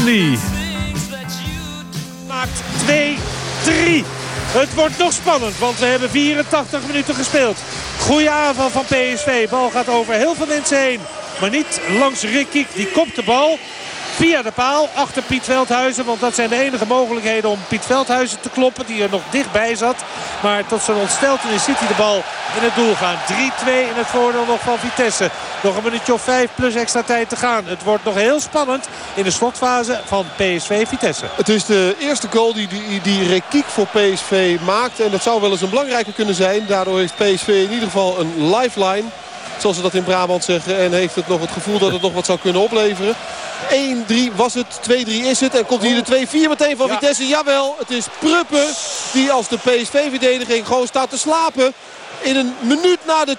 Andy. Maakt 2-3. Het wordt nog spannend, want we hebben 84 minuten gespeeld. Goeie aanval van PSV. Bal gaat over heel veel mensen heen. Maar niet langs Rikiek. Die kopt de bal via de paal achter Piet Veldhuizen. Want dat zijn de enige mogelijkheden om Piet Veldhuizen te kloppen. Die er nog dichtbij zat. Maar tot zijn ontsteltenis ziet hij de bal in het doel gaan. 3-2 in het voordeel nog van Vitesse. Nog een minuutje of 5 plus extra tijd te gaan. Het wordt nog heel spannend in de slotfase van PSV Vitesse. Het is de eerste goal die, die, die Rekiek voor PSV maakt. En dat zou wel eens een belangrijke kunnen zijn. Daardoor heeft PSV in ieder geval een lifeline. Zoals ze dat in Brabant zeggen. En heeft het nog het gevoel dat het nog wat zou kunnen opleveren. 1-3 was het, 2-3 is het. En komt hier de 2-4 meteen van Vitesse. Jawel, het is Pruppen die als de PSV-verdediging gewoon staat te slapen. In een minuut na de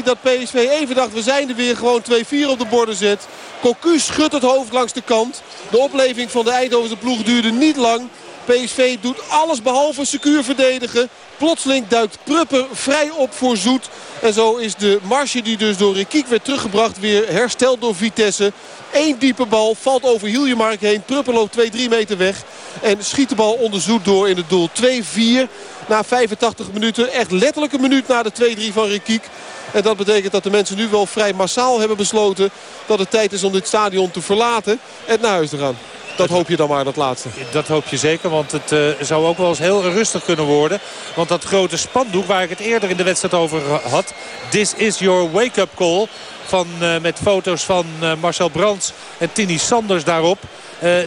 2-3 dat PSV even dacht we zijn er weer gewoon 2-4 op de borden zet. Cocu schudt het hoofd langs de kant. De opleving van de Eindhovense ploeg duurde niet lang. PSV doet alles behalve secuur verdedigen. Plotseling duikt Pruppen vrij op voor Zoet. En zo is de marge die dus door Rikiek werd teruggebracht weer hersteld door Vitesse. Eén diepe bal, valt over Hiljemark heen. Pruppen loopt 2-3 meter weg. En schiet de bal onder Zoet door in het doel. 2-4 na 85 minuten. Echt letterlijk een minuut na de 2-3 van Rikiek. En dat betekent dat de mensen nu wel vrij massaal hebben besloten... dat het tijd is om dit stadion te verlaten en naar huis te gaan. Dat hoop je dan maar, dat laatste. Dat hoop je zeker, want het uh, zou ook wel eens heel rustig kunnen worden. Want dat grote spandoek waar ik het eerder in de wedstrijd over had... This is your wake-up call... Van, uh, met foto's van uh, Marcel Brands en Tini Sanders daarop.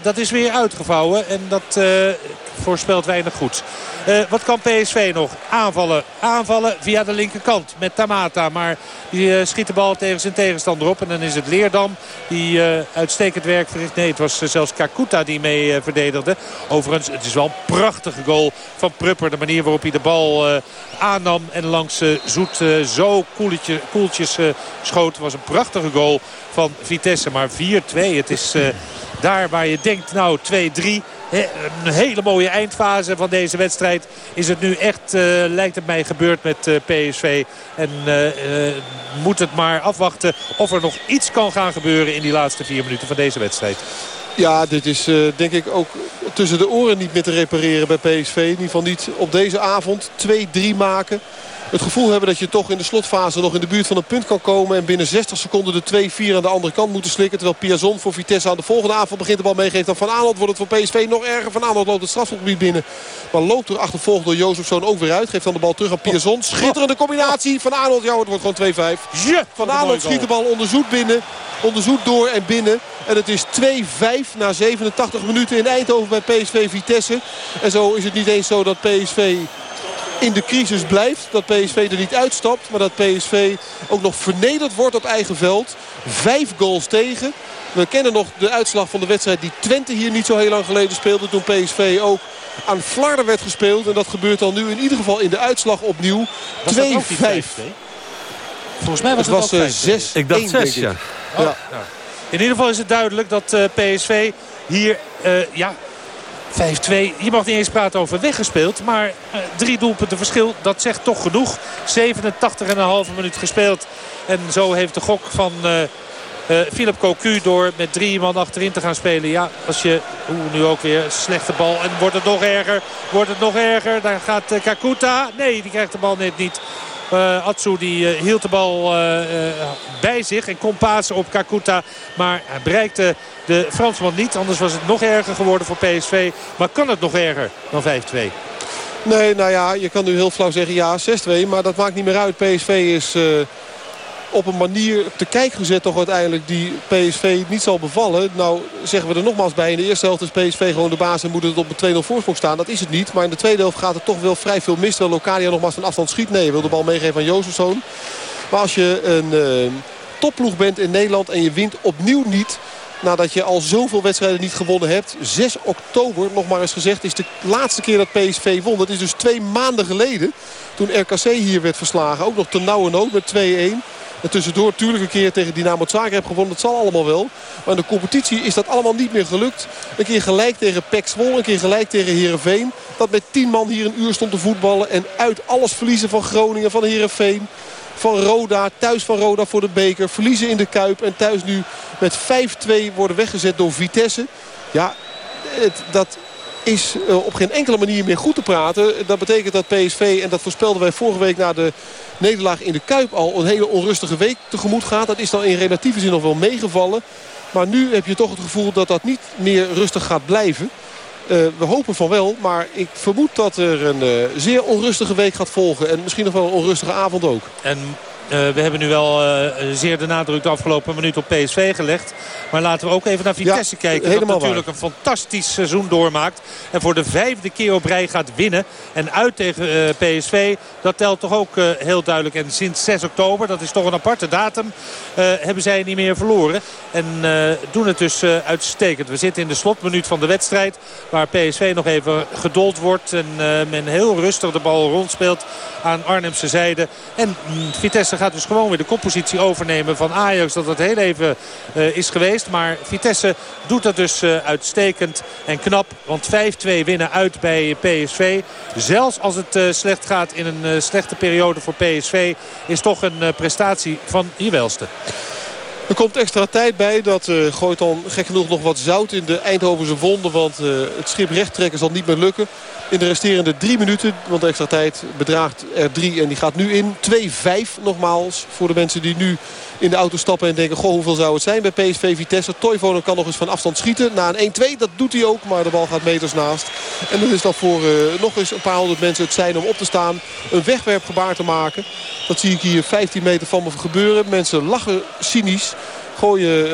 Dat is weer uitgevouwen en dat voorspelt weinig goed. Uh, wat kan PSV nog? Aanvallen. Aanvallen via de linkerkant met Tamata. Maar die schiet de bal tegen zijn tegenstander op. En dan is het Leerdam die uitstekend werk verricht. Nee, het was zelfs Kakuta die mee verdedigde. Overigens, het is wel een prachtige goal van Prupper. De manier waarop hij de bal aannam en langs Zoet zo koeltje, koeltjes schoot. was een prachtige goal van Vitesse. Maar 4-2. Het is daar waar je denkt, nou 2-3 een hele mooie eindfase van deze wedstrijd is het nu echt, uh, lijkt het mij, gebeurd met uh, PSV. En uh, moet het maar afwachten of er nog iets kan gaan gebeuren in die laatste vier minuten van deze wedstrijd. Ja, dit is denk ik ook tussen de oren niet meer te repareren bij PSV. In ieder geval niet op deze avond 2-3 maken het gevoel hebben dat je toch in de slotfase nog in de buurt van een punt kan komen. En binnen 60 seconden de 2-4 aan de andere kant moeten slikken. Terwijl Piazon voor Vitesse aan de volgende avond begint de bal meegeeft. Dan Van Aanholt wordt het voor PSV nog erger. Van Aanholt loopt het strafgebied binnen. Maar loopt er achtervolgd door Jozefzoon ook weer uit. Geeft dan de bal terug aan Piazon. Schitterende combinatie. Van Aanholt, ja het wordt gewoon 2-5. Van Aanholt schiet de bal onderzoet binnen. Onderzoet door en binnen. En het is 2-5 na 87 minuten in Eindhoven bij PSV Vitesse. En zo is het niet eens zo dat PSV in de crisis blijft. Dat PSV er niet uitstapt. Maar dat PSV ook nog vernederd wordt op eigen veld. Vijf goals tegen. We kennen nog de uitslag van de wedstrijd die Twente hier niet zo heel lang geleden speelde. Toen PSV ook aan Flarden werd gespeeld. En dat gebeurt dan nu in ieder geval in de uitslag opnieuw. 2-5. Volgens mij was het, het was 6 Ik dacht 6, ja. ja. In ieder geval is het duidelijk dat uh, eh, PSV hier uh, ja, 5-2. Je mag niet eens praten over weggespeeld. Maar uh, drie doelpunten verschil, dat zegt toch genoeg. 87,5 minuut gespeeld. En zo heeft de gok van uh, Philip Cocu door met drie man achterin te gaan spelen. Ja, als je, hoe nu ook weer, slechte bal. En wordt het nog erger, wordt het nog erger. Dan gaat Kakuta, nee die krijgt de bal net niet. Uh, Atsu die uh, hield de bal uh, bij zich en kon pasen op Kakuta. Maar hij bereikte de Fransman niet. Anders was het nog erger geworden voor PSV. Maar kan het nog erger dan 5-2? Nee, nou ja, je kan nu heel flauw zeggen ja, 6-2. Maar dat maakt niet meer uit. PSV is op een manier te kijk gezet toch uiteindelijk die PSV niet zal bevallen. Nou zeggen we er nogmaals bij. In de eerste helft is PSV gewoon de baas en moet het op een 2-0 voorsprong staan. Dat is het niet. Maar in de tweede helft gaat het toch wel vrij veel mis. Terwijl Locadia nogmaals van afstand schiet. Nee, wil de bal meegeven aan Jozefzoon. Maar als je een uh, topploeg bent in Nederland en je wint opnieuw niet... Nadat je al zoveel wedstrijden niet gewonnen hebt. 6 oktober, nog maar eens gezegd, is de laatste keer dat PSV won. Dat is dus twee maanden geleden. Toen RKC hier werd verslagen. Ook nog ten nauwe nood met 2-1. En tussendoor natuurlijk een keer tegen Dynamo Zagreb gewonnen. Dat zal allemaal wel. Maar in de competitie is dat allemaal niet meer gelukt. Een keer gelijk tegen Pek Zwolle. Een keer gelijk tegen Heerenveen. Dat met 10 man hier een uur stond te voetballen. En uit alles verliezen van Groningen, van Heerenveen. Van Roda, thuis van Roda voor de beker. Verliezen in de Kuip. En thuis nu met 5-2 worden weggezet door Vitesse. Ja, dat is eh, op geen enkele manier meer goed te praten. Dat betekent dat PSV, en dat voorspelden wij vorige week na de nederlaag in de Kuip al, een hele onrustige week tegemoet gaat. Dat is dan in relatieve zin nog wel meegevallen. Maar nu heb je toch het gevoel dat dat niet meer rustig gaat blijven. Uh, we hopen van wel, maar ik vermoed dat er een uh, zeer onrustige week gaat volgen. En misschien nog wel een onrustige avond ook. En we hebben nu wel uh, zeer de nadruk de afgelopen minuut op PSV gelegd. Maar laten we ook even naar Vitesse ja, kijken. Dat natuurlijk waar. een fantastisch seizoen doormaakt. En voor de vijfde keer op rij gaat winnen. En uit tegen uh, PSV. Dat telt toch ook heel duidelijk. En sinds 6 oktober, dat is toch een aparte datum. hebben zij niet meer verloren. En doen het dus uitstekend. We zitten in de slotminuut van de wedstrijd. Waar PSV nog even gedold wordt. En men heel rustig de bal rondspeelt aan Arnhemse zijde. En mm, Gaat dus gewoon weer de koppositie overnemen van Ajax. Dat het heel even uh, is geweest. Maar Vitesse doet dat dus uh, uitstekend en knap. Want 5-2 winnen uit bij PSV. Zelfs als het uh, slecht gaat in een slechte periode voor PSV... is toch een prestatie van je. Er komt extra tijd bij. Dat uh, gooit dan gek genoeg nog wat zout in de Eindhovense wonden. Want uh, het schip recht trekken zal niet meer lukken. In de resterende drie minuten. Want extra tijd bedraagt er drie. En die gaat nu in. 2-5 nogmaals. Voor de mensen die nu in de auto stappen en denken... goh, hoeveel zou het zijn bij PSV Vitesse? Toivonen kan nog eens van afstand schieten. Na een 1-2, dat doet hij ook. Maar de bal gaat meters naast. En dan is dat voor uh, nog eens een paar honderd mensen het zijn om op te staan. Een wegwerpgebaar te maken. Dat zie ik hier 15 meter van me gebeuren. Mensen lachen cynisch. Gooien uh,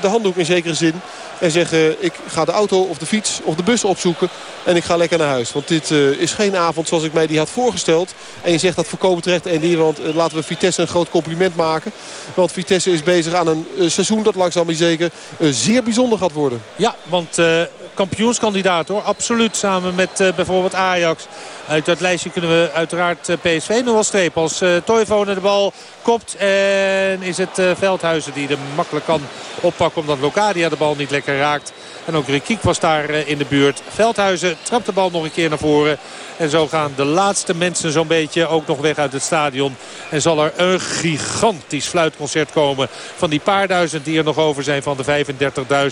de handdoek in zekere zin. En zeggen ik ga de auto of de fiets of de bus opzoeken. En ik ga lekker naar huis. Want dit uh, is geen avond zoals ik mij die had voorgesteld. En je zegt dat voorkomen terecht. En die, want uh, laten we Vitesse een groot compliment maken. Want Vitesse is bezig aan een uh, seizoen dat langzaam maar zeker zeer bijzonder gaat worden. Ja, want kampioenskandidaat hoor. Absoluut samen met bijvoorbeeld Ajax. Uit dat lijstje kunnen we uiteraard PSV nog wel strepen. Als uh, Toivonen de bal kopt en is het Veldhuizen die er makkelijk kan oppakken. Omdat Locadia de bal niet lekker raakt. En ook Rikiek was daar in de buurt. Veldhuizen trapt de bal nog een keer naar voren. En zo gaan de laatste mensen zo'n beetje ook nog weg uit het stadion. En zal er een gigantisch fluitconcert komen van die paar duizend die er nog over zijn van de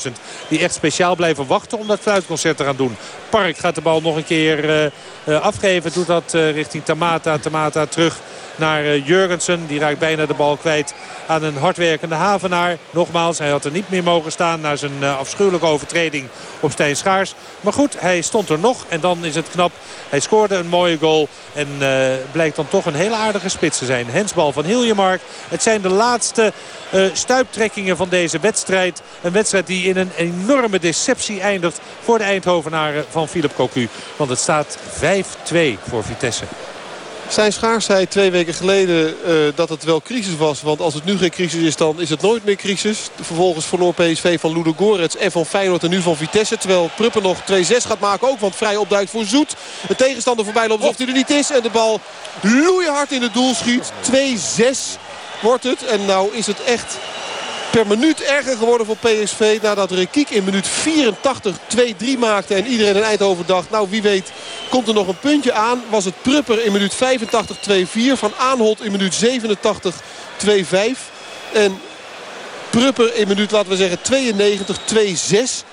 35.000. Die echt speciaal blijven wachten om dat fluitconcert te gaan doen. Park gaat de bal nog een keer uh, afgeven. Doet dat richting Tamata. Tamata terug naar uh, Jurgensen. Die raakt bijna de bal kwijt aan een hardwerkende Havenaar. Nogmaals, hij had er niet meer mogen staan na zijn uh, afschuwelijke overtreding op Stijn Schaars. Maar goed, hij stond er nog en dan is het knap. Hij scoorde een mooie goal en uh, blijkt dan toch een hele aardige spits te zijn. Hensbal van Hiljemark. Het zijn de laatste uh, stuiptrekkingen van deze wedstrijd. Een wedstrijd die in een enorme deceptie eindigt voor de Eindhovenaren van Philip Cocu. Want het staat 5-2 voor Vitesse. Zijn Schaars zei twee weken geleden uh, dat het wel crisis was. Want als het nu geen crisis is, dan is het nooit meer crisis. Vervolgens verloor PSV van Ludo Gorets en van Feyenoord en nu van Vitesse. Terwijl Pruppen nog 2-6 gaat maken ook. Want vrij opduikt voor Zoet. De tegenstander voorbij loopt alsof hij er niet is. En de bal loeihard in het doel schiet. 2-6 wordt het. En nou is het echt per minuut erger geworden voor PSV. Nadat Rekiek in minuut 84 2-3 maakte. En iedereen in Eindhoven dacht, nou wie weet komt er nog een puntje aan. Was het Prupper in minuut 85 2-4. Van Aanholt in minuut 87 2-5. En Prupper in minuut, laten we zeggen, 92 2-6.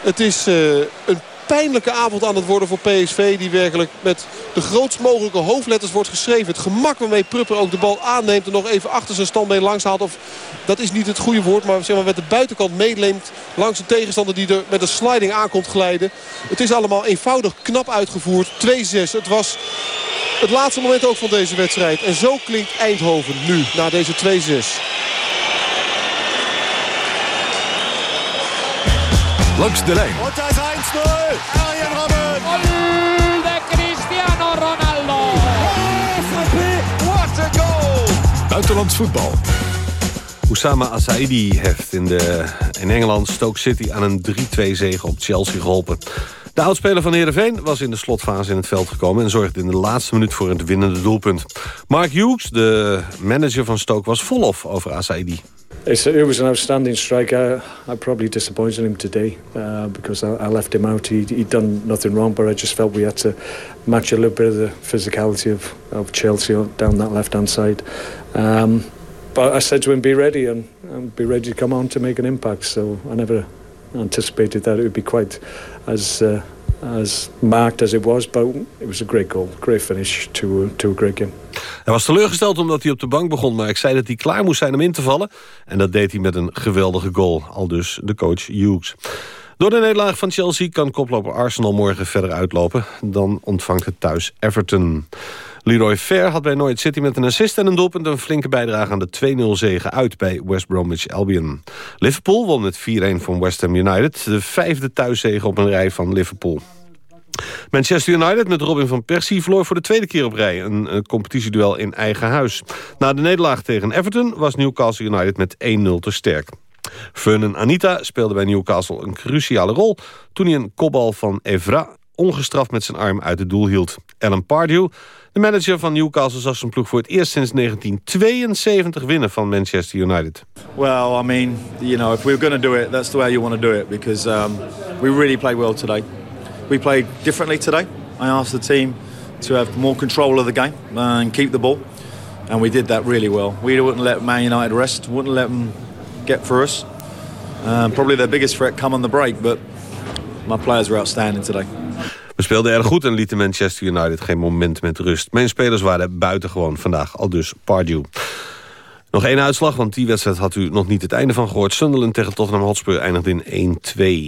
Het is uh, een pijnlijke avond aan het worden voor PSV. Die werkelijk met de grootst mogelijke hoofdletters wordt geschreven. Het gemak waarmee Prupper ook de bal aanneemt. En nog even achter zijn standbeen langs haalt. Of dat is niet het goede woord. Maar, zeg maar met de buitenkant meeleemt langs een tegenstander die er met een sliding aankomt glijden. Het is allemaal eenvoudig knap uitgevoerd. 2-6. Het was het laatste moment ook van deze wedstrijd. En zo klinkt Eindhoven nu na deze 2-6. Langs de lijn. Und da ist 1-0. Arjen Robben. Gol de Cristiano Ronaldo. What a goal. Buitenlands voetbal. Oussama Asaidi heeft in, de, in Engeland Stoke City aan een 3-2 zege op Chelsea geholpen. De oudspeler van Heerenveen was in de slotfase in het veld gekomen... en zorgde in de laatste minuut voor het winnende doelpunt. Mark Hughes, de manager van Stoke, was volop over Asaidi. It was an outstanding strike. I, probably disappointed him today uh, because I, I, left him out. He, he'd done nothing wrong, but I just felt we had to match a little bit of the physicality of, of Chelsea down that left-hand side. Um, but I said to him, be ready and, and be ready to come on to make an impact. So I never anticipated that it would be quite as... Uh, as marked as it was, but it was a great goal, great finish to, to a great game. Hij was teleurgesteld omdat hij op de bank begon, maar ik zei dat hij klaar moest zijn om in te vallen. En dat deed hij met een geweldige goal, al dus de coach Hughes. Door de nederlaag van Chelsea kan koploper Arsenal morgen verder uitlopen. Dan ontvangt het thuis Everton. Leroy Fair had bij Nooit City met een assist en een doelpunt... een flinke bijdrage aan de 2-0 zege uit bij West Bromwich Albion. Liverpool won met 4-1 van West Ham United. De vijfde thuiszege op een rij van Liverpool. Manchester United met Robin van Persie verloor voor de tweede keer op rij. Een, een competitieduel in eigen huis. Na de nederlaag tegen Everton was Newcastle United met 1-0 te sterk. Fern en Anita speelden bij Newcastle een cruciale rol... toen hij een kopbal van Evra ongestraft met zijn arm uit het doel hield. Alan Pardew, de manager van Newcastle, zag zijn ploeg voor het eerst sinds 1972 winnen van Manchester United. Well, I mean, you know, if we were going to do it, that's the way you want to do it because um, we really played well today. We played differently today. I asked the team to have more control of the game and keep the ball, and we did that really well. We wouldn't let Man United rest, wouldn't let them get for us. Um, probably their biggest threat come on the break, but my players were outstanding today. We speelden erg goed en lieten Manchester United geen moment met rust. Mijn spelers waren buitengewoon vandaag, al dus Pardew. Nog één uitslag, want die wedstrijd had u nog niet het einde van gehoord. Sunderland tegen Tottenham Hotspur eindigde in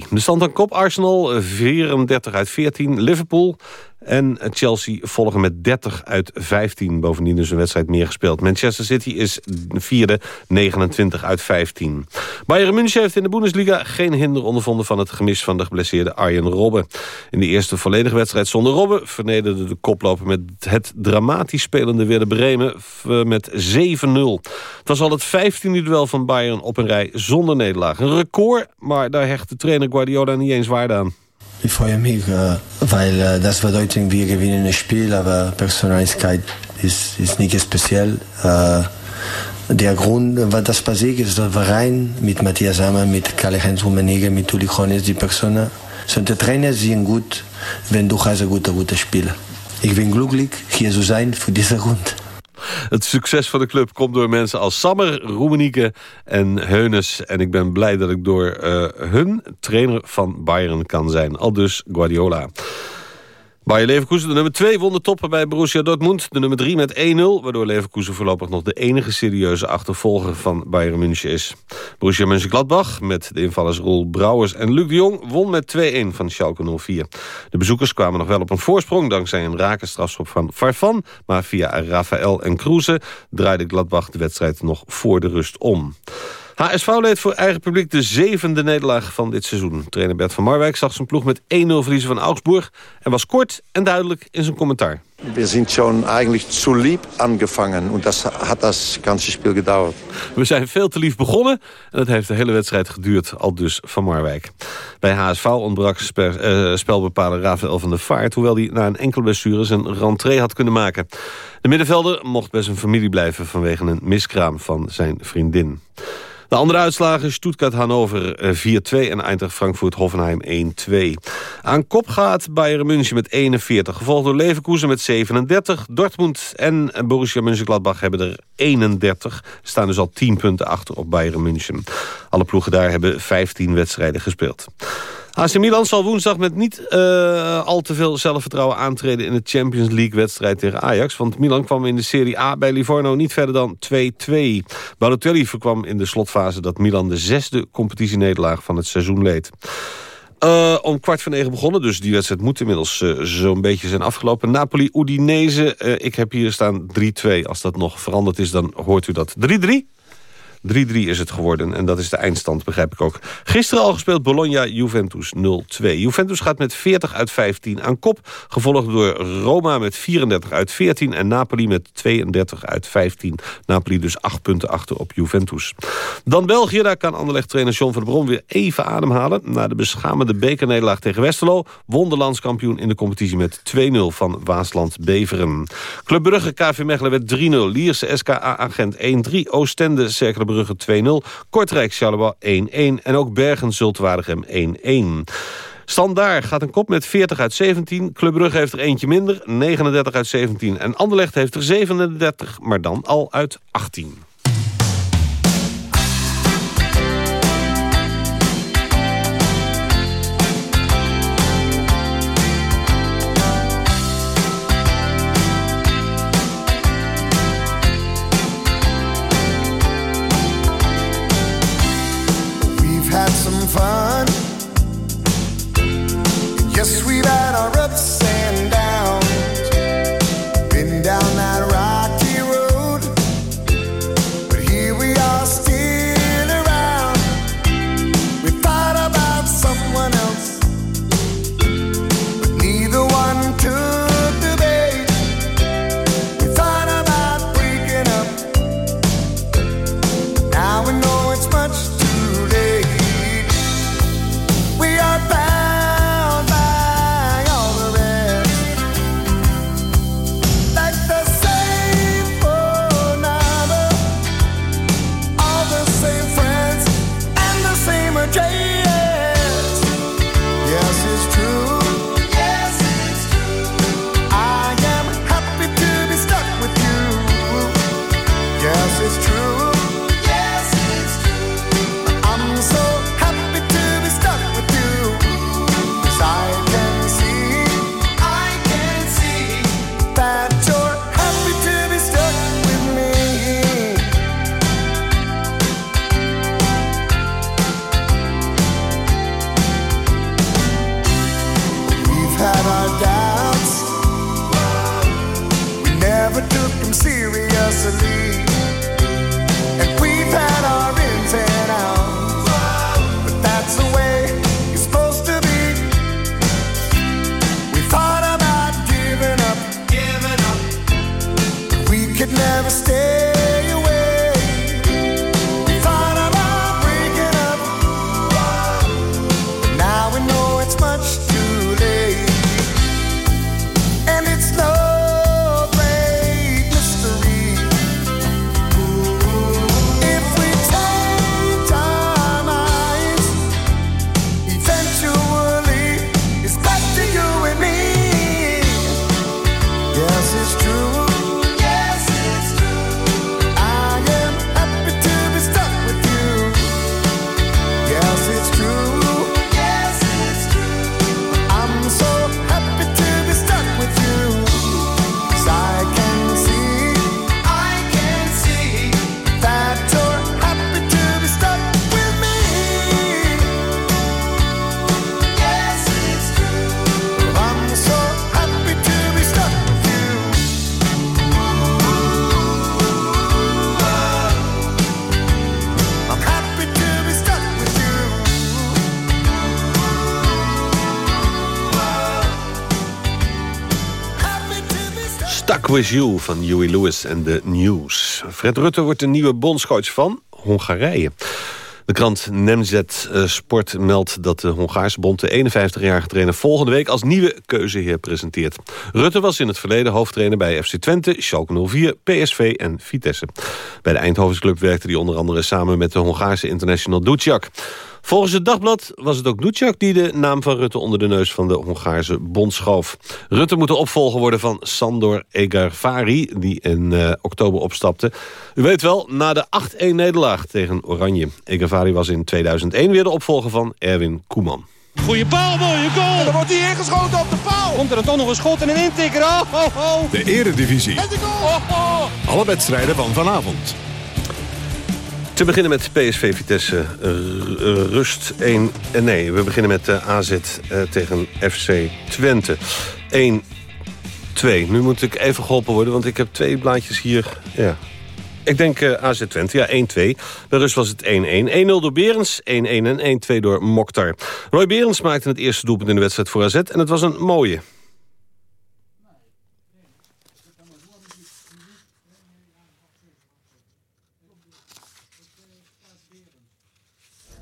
1-2. De stand aan kop Arsenal, 34 uit 14. Liverpool En Chelsea volgen met 30 uit 15. Bovendien dus een wedstrijd meer gespeeld. Manchester City is vierde, 29 uit 15. Bayern München heeft in de Bundesliga geen hinder ondervonden... van het gemis van de geblesseerde Arjen Robben. In de eerste volledige wedstrijd zonder Robben... vernederde de koploper met het dramatisch spelende Werder Bremen... met 7-0. Het was al het 15e duel van Bayern op een rij zonder nederlaag. Een record, maar daar hecht de trainer Guardiola niet eens waarde aan. Ich freue mich, äh, weil äh, das bedeutet, wir gewinnen ein Spiel, aber Personalität ist, ist nicht speziell. Äh, der Grund, was das passiert ist, dass wir rein mit Matthias Sammer, mit Karl-Heinz Rummenigge, mit Uli Jones, die Personen, so die Trainer sind gut, wenn du hast ein guter, guter Spieler. Ich bin glücklich, hier zu sein für diesen Grund. Het succes van de club komt door mensen als Sammer, Roemenieke en Heunes. En ik ben blij dat ik door uh, hun trainer van Bayern kan zijn. Al dus Guardiola. Bayer Leverkusen, de nummer 2, won de toppen bij Borussia Dortmund. De nummer 3 met 1-0, waardoor Leverkusen voorlopig nog de enige serieuze achtervolger van Bayern München is. Borussia Mönchengladbach, met de invallers Roel Brouwers en Luc de Jong, won met 2-1 van Schalke 04. De bezoekers kwamen nog wel op een voorsprong dankzij een rake strafschop van Farfan, maar via Rafael en Kroeze draaide Gladbach de wedstrijd nog voor de rust om. HSV leed voor eigen publiek de zevende nederlaag van dit seizoen. Trainer Bert van Marwijk zag zijn ploeg met 1-0 verliezen van Augsburg... en was kort en duidelijk in zijn commentaar. We zijn schon eigenlijk zu lieb aangevangen en dat had dat ganze spel gedauert. We zijn veel te lief begonnen en dat heeft de hele wedstrijd geduurd, al dus van Marwijk. Bij HSV ontbrak sper, uh, spelbepaler Rafael van der Vaart... hoewel hij na een enkele blessure zijn rentree had kunnen maken. De middenvelder mocht bij zijn familie blijven vanwege een miskraam van zijn vriendin. De andere uitslagen, Stuttgart-Hannover 4-2 en Eintracht-Frankfurt-Hoffenheim 1-2. Aan kop gaat Bayern München met 41, gevolgd door Leverkusen met 37. Dortmund en Borussia Mönchengladbach hebben er 31, staan dus al 10 punten achter op Bayern München. Alle ploegen daar hebben 15 wedstrijden gespeeld. AC Milan zal woensdag met niet uh, al te veel zelfvertrouwen aantreden... in de Champions League-wedstrijd tegen Ajax. Want Milan kwam in de Serie A bij Livorno niet verder dan 2-2. Balotelli voorkwam in de slotfase dat Milan de zesde competitienederlaag van het seizoen leed. Uh, om kwart van negen begonnen, dus die wedstrijd moet inmiddels uh, zo'n beetje zijn afgelopen. Napoli-Udinese, ik heb hier staan 3-2. Als dat nog veranderd is, dan hoort u dat. 3-3? 3-3 is het geworden en dat is de eindstand, begrijp ik ook. Gisteren al gespeeld Bologna-Juventus 0-2. Juventus gaat met 40 uit 15 aan kop. Gevolgd door Roma met 34 uit 14 en Napoli met 32 uit 15. Napoli dus 8 punten achter op Juventus. Dan België, daar kan Anderlecht-trainer John van der Brom weer even ademhalen. Na de beschamende bekernederlaag tegen Westerlo... won de landskampioen in de competitie met 2-0 van Waasland-Beveren. Club Brugge, KV Mechelen werd 3-0. Lierse SKA-agent 1-3. Oostende, Cercle Brugge 2-0. Kortrijk Charleroi 1-1. En ook Bergen Zultwaardigem 1-1. Standaard gaat een kop met 40 uit 17. Club Brugge heeft er eentje minder, 39 uit 17. En Anderlecht heeft er 37, maar dan al uit 18. With You van Huey Lewis en de News. Fred Rutte wordt de nieuwe bondscoach van Hongarije. De krant Nemzet eh, Sport meldt dat de Hongaarse bond... de 51-jarige trainer volgende week als nieuwe keuzeheer presenteert. Rutte was in het verleden hoofdtrainer bij FC Twente, Schalke 04, PSV en Vitesse. Bij de Eindhovense club werkte hij onder andere samen met de Hongaarse international Ducjak. Volgens het dagblad was het ook Ducjak die de naam van Rutte onder de neus van de Hongaarse bond schoof. Rutte moet de opvolger worden van Sandor Egarvari, die in uh, oktober opstapte. U weet wel, na de 8-1 nederlaag tegen Oranje. Egarvari was in 2001 weer de opvolger van Erwin Koeman. Goeie paal, mooie goal. En dan wordt hij ingeschoten op de paal. Komt er dan toch nog een schot en een intikker. Oh, oh, oh. De eredivisie. En de goal. Oh, oh. Alle wedstrijden van vanavond. Te beginnen met PSV Vitesse. Uh, rust 1. Uh, nee, we beginnen met uh, AZ tegen FC Twente. 1 2. Nu moet ik even geholpen worden, want ik heb twee blaadjes hier. Ja. Ik denk AZ Twente, ja, 1-2. Bij rust was het 1-1. 1-0 door Berens, 1-1 en 1-2 door Mokhtar. Roy Berens maakte het eerste doelpunt in de wedstrijd voor AZ... en het was een mooie.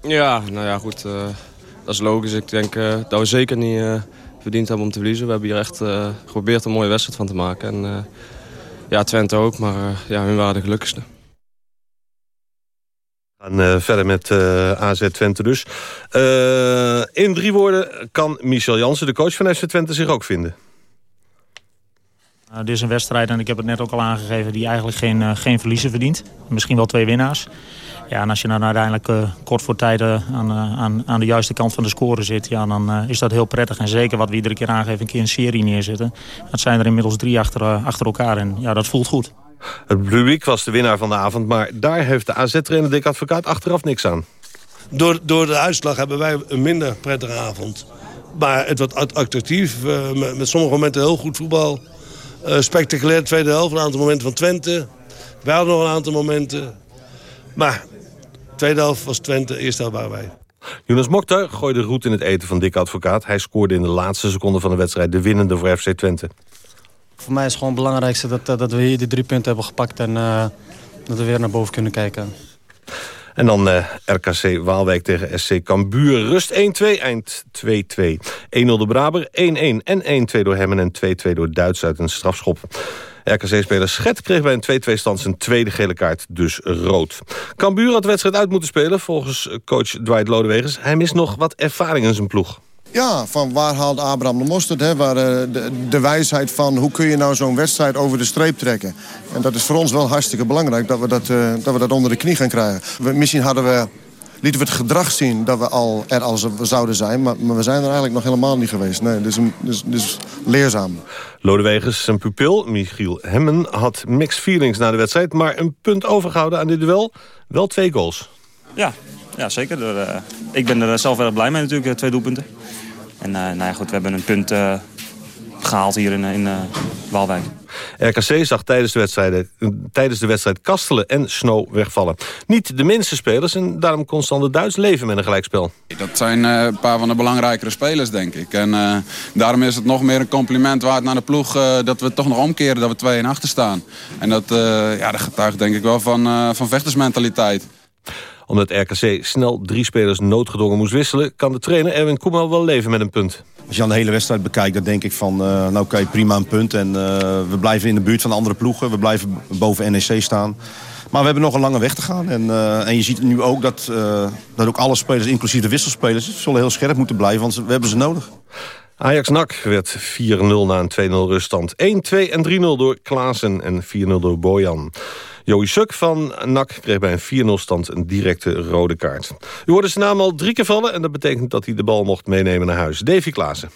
Ja, nou ja, goed. Uh, dat is logisch. Ik denk uh, dat we zeker niet uh, verdiend hebben om te verliezen. We hebben hier echt geprobeerd een mooie wedstrijd van te maken. En ja, Twente ook, maar ja, hun waren de gelukkigste. We gaan verder met AZ Twente dus. in drie woorden kan Michel Jansen, de coach van FC Twente, zich ook vinden. Dit is een wedstrijd, en ik heb het net ook al aangegeven... die eigenlijk geen, geen verliezen verdient. Misschien wel twee winnaars. Ja, en als je dan uiteindelijk uh, kort voor tijd uh, aan, uh, aan, aan de juiste kant van de score zit... Ja, dan is dat heel prettig. En zeker wat we iedere keer aangeven, een keer een serie neerzetten. Dat zijn er inmiddels drie achter, achter elkaar en ja, dat voelt goed. Het publiek was de winnaar van de avond, maar daar heeft de AZ-trainer Dick Advocaat achteraf niks aan. Door, door de uitslag hebben wij een minder prettige avond. Maar het was attractief, met, met, sommige momenten heel goed voetbal. Spectaculair tweede helft, een aantal momenten van Twente. Wij hadden nog een aantal momenten. Maar Tweede helft was Twente, eerste helft waren wij. Jonas Mokter gooide roet in het eten van Dick Advocaat. Hij scoorde in de laatste seconde van de wedstrijd de winnende voor FC Twente. Voor mij is het gewoon het belangrijkste dat, dat we hier die drie punten hebben gepakt... en uh, dat we weer naar boven kunnen kijken. En dan uh, RKC Waalwijk tegen SC Cambuur. Rust 1-2, eind 2-2. 1-0 de Braber, 1-1 en 1-2 door Hemmen en 2-2 door Duits uit een strafschop. RKC-speler Schet kreeg bij een 2-2 stand zijn tweede gele kaart, dus rood. Cambuur had de wedstrijd uit moeten spelen, volgens coach Dwight Lodewegers. Hij mist nog wat ervaring in zijn ploeg. Ja, van waar haalt Abraham de mosterd? Hè? Waar, uh, de, de, wijsheid van hoe kun je nou zo'n wedstrijd over de streep trekken. En dat is voor ons wel hartstikke belangrijk dat we dat, uh, dat, we dat onder de knie gaan krijgen. We, misschien hadden we lieten we het gedrag zien dat we al er als we zouden zijn. Maar, maar we zijn er eigenlijk nog helemaal niet geweest. Nee, dus, dus, dus leerzaam. Lodewegers, zijn pupil, Michiel Hemmen, had mixed feelings na de wedstrijd. Maar een punt overgehouden aan dit duel. Wel twee goals. Ja, ja zeker. Uh, ik ben er zelf erg blij mee natuurlijk, eh, twee doelpunten. En uh, nou ja, goed, we hebben een punt gehaald hier in, in Waalwijk. RKC zag tijdens de, wedstrijden, tijdens de wedstrijd Kastelen en Snow wegvallen. Niet de minste spelers en daarom kon Sander Duits leven met een gelijkspel. Dat zijn uh, een paar van de belangrijkere spelers, denk ik. En uh, daarom is het nog meer een compliment waard naar de ploeg... Uh, dat we toch nog omkeren, dat we 2 in achter staan. En dat, ja, dat getuigt denk ik wel van, van vechtersmentaliteit omdat RKC snel drie spelers noodgedwongen moest wisselen... kan de trainer Erwin Koeman wel leven met een punt. Als je dan de hele wedstrijd bekijkt, dan denk ik van... Uh, nou oké, prima een punt. En uh, we blijven in de buurt van de andere ploegen. We blijven boven NEC staan. Maar we hebben nog een lange weg te gaan. En, uh, en je ziet nu ook dat, dat ook alle spelers, inclusief de wisselspelers... zullen heel scherp moeten blijven, want we hebben ze nodig. Ajax-NAC werd 4-0 na een 2-0 ruststand. 1-2 en 3-0 door Klaassen en 4-0 door Bojan. Joey Suk van NAC kreeg bij een 4-0 stand een directe rode kaart. U hoorde zijn naam al drie keer vallen en dat betekent dat hij de bal mocht meenemen naar huis. Davy Klaassen.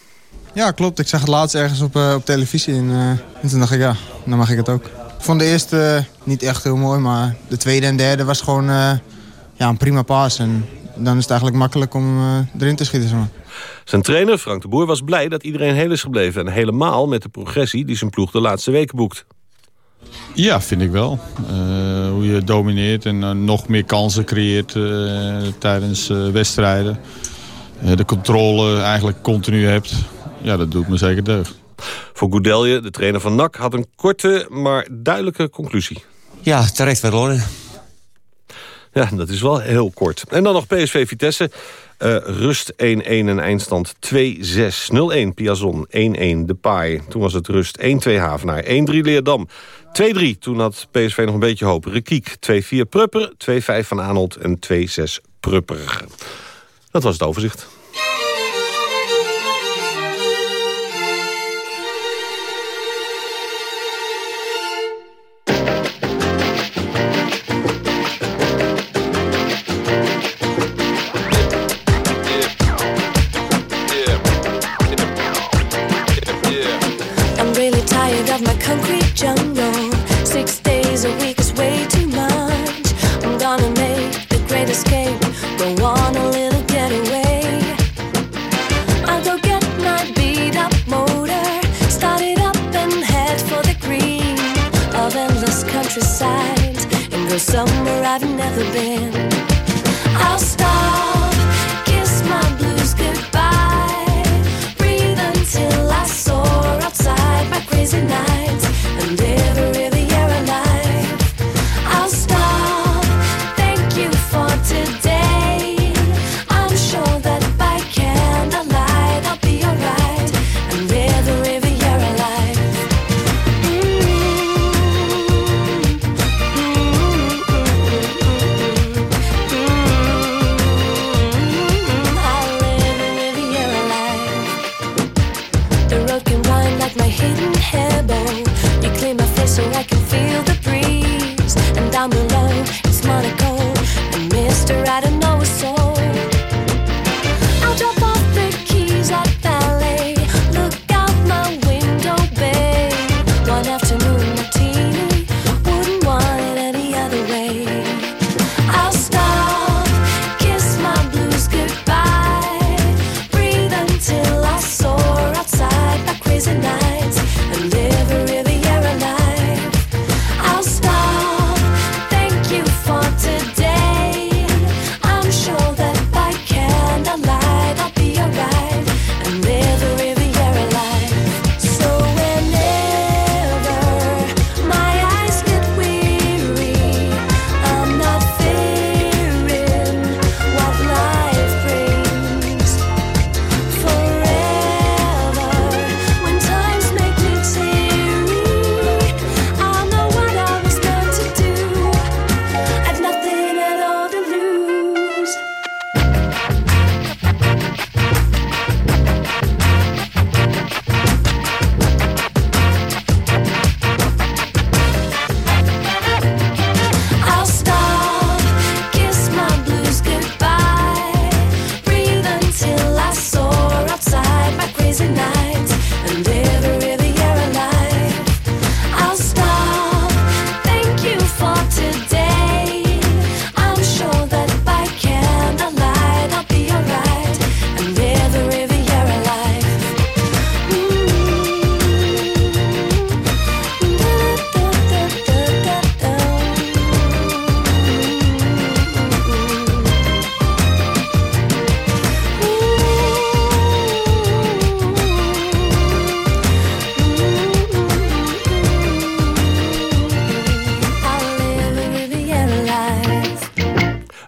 Ja, klopt. Ik zag het laatst ergens op, uh, op televisie en, uh, en, toen dacht ik ja, dan mag ik het ook. Ik vond de eerste uh, niet echt heel mooi, maar de tweede en derde was gewoon ja, een prima paas. En dan is het eigenlijk makkelijk om erin te schieten. Zo. Zijn trainer Frank de Boer was blij dat iedereen heel is gebleven. En helemaal met de progressie die zijn ploeg de laatste weken boekt. Ja, vind ik wel. Uh, hoe je domineert en uh, nog meer kansen creëert uh, tijdens wedstrijden. de controle eigenlijk continu hebt. Ja, dat doet me zeker deugd. Voor Goudelje, de trainer van NAC, had een korte, maar duidelijke conclusie. Ja, terecht verloren. Ja, dat is wel heel kort. En dan nog PSV Vitesse. Uh, rust 1-1 en eindstand 2-6. 0-1 Piazon, 1-1 De Paai. Toen was het rust 1-2 Havenaar, 1-3 Leerdam. 2-3, toen had PSV nog een beetje hoop. Rekiek, 2-4 Prupper, 2-5 Van Aanholt en 2-6 Prupper. Dat was het overzicht.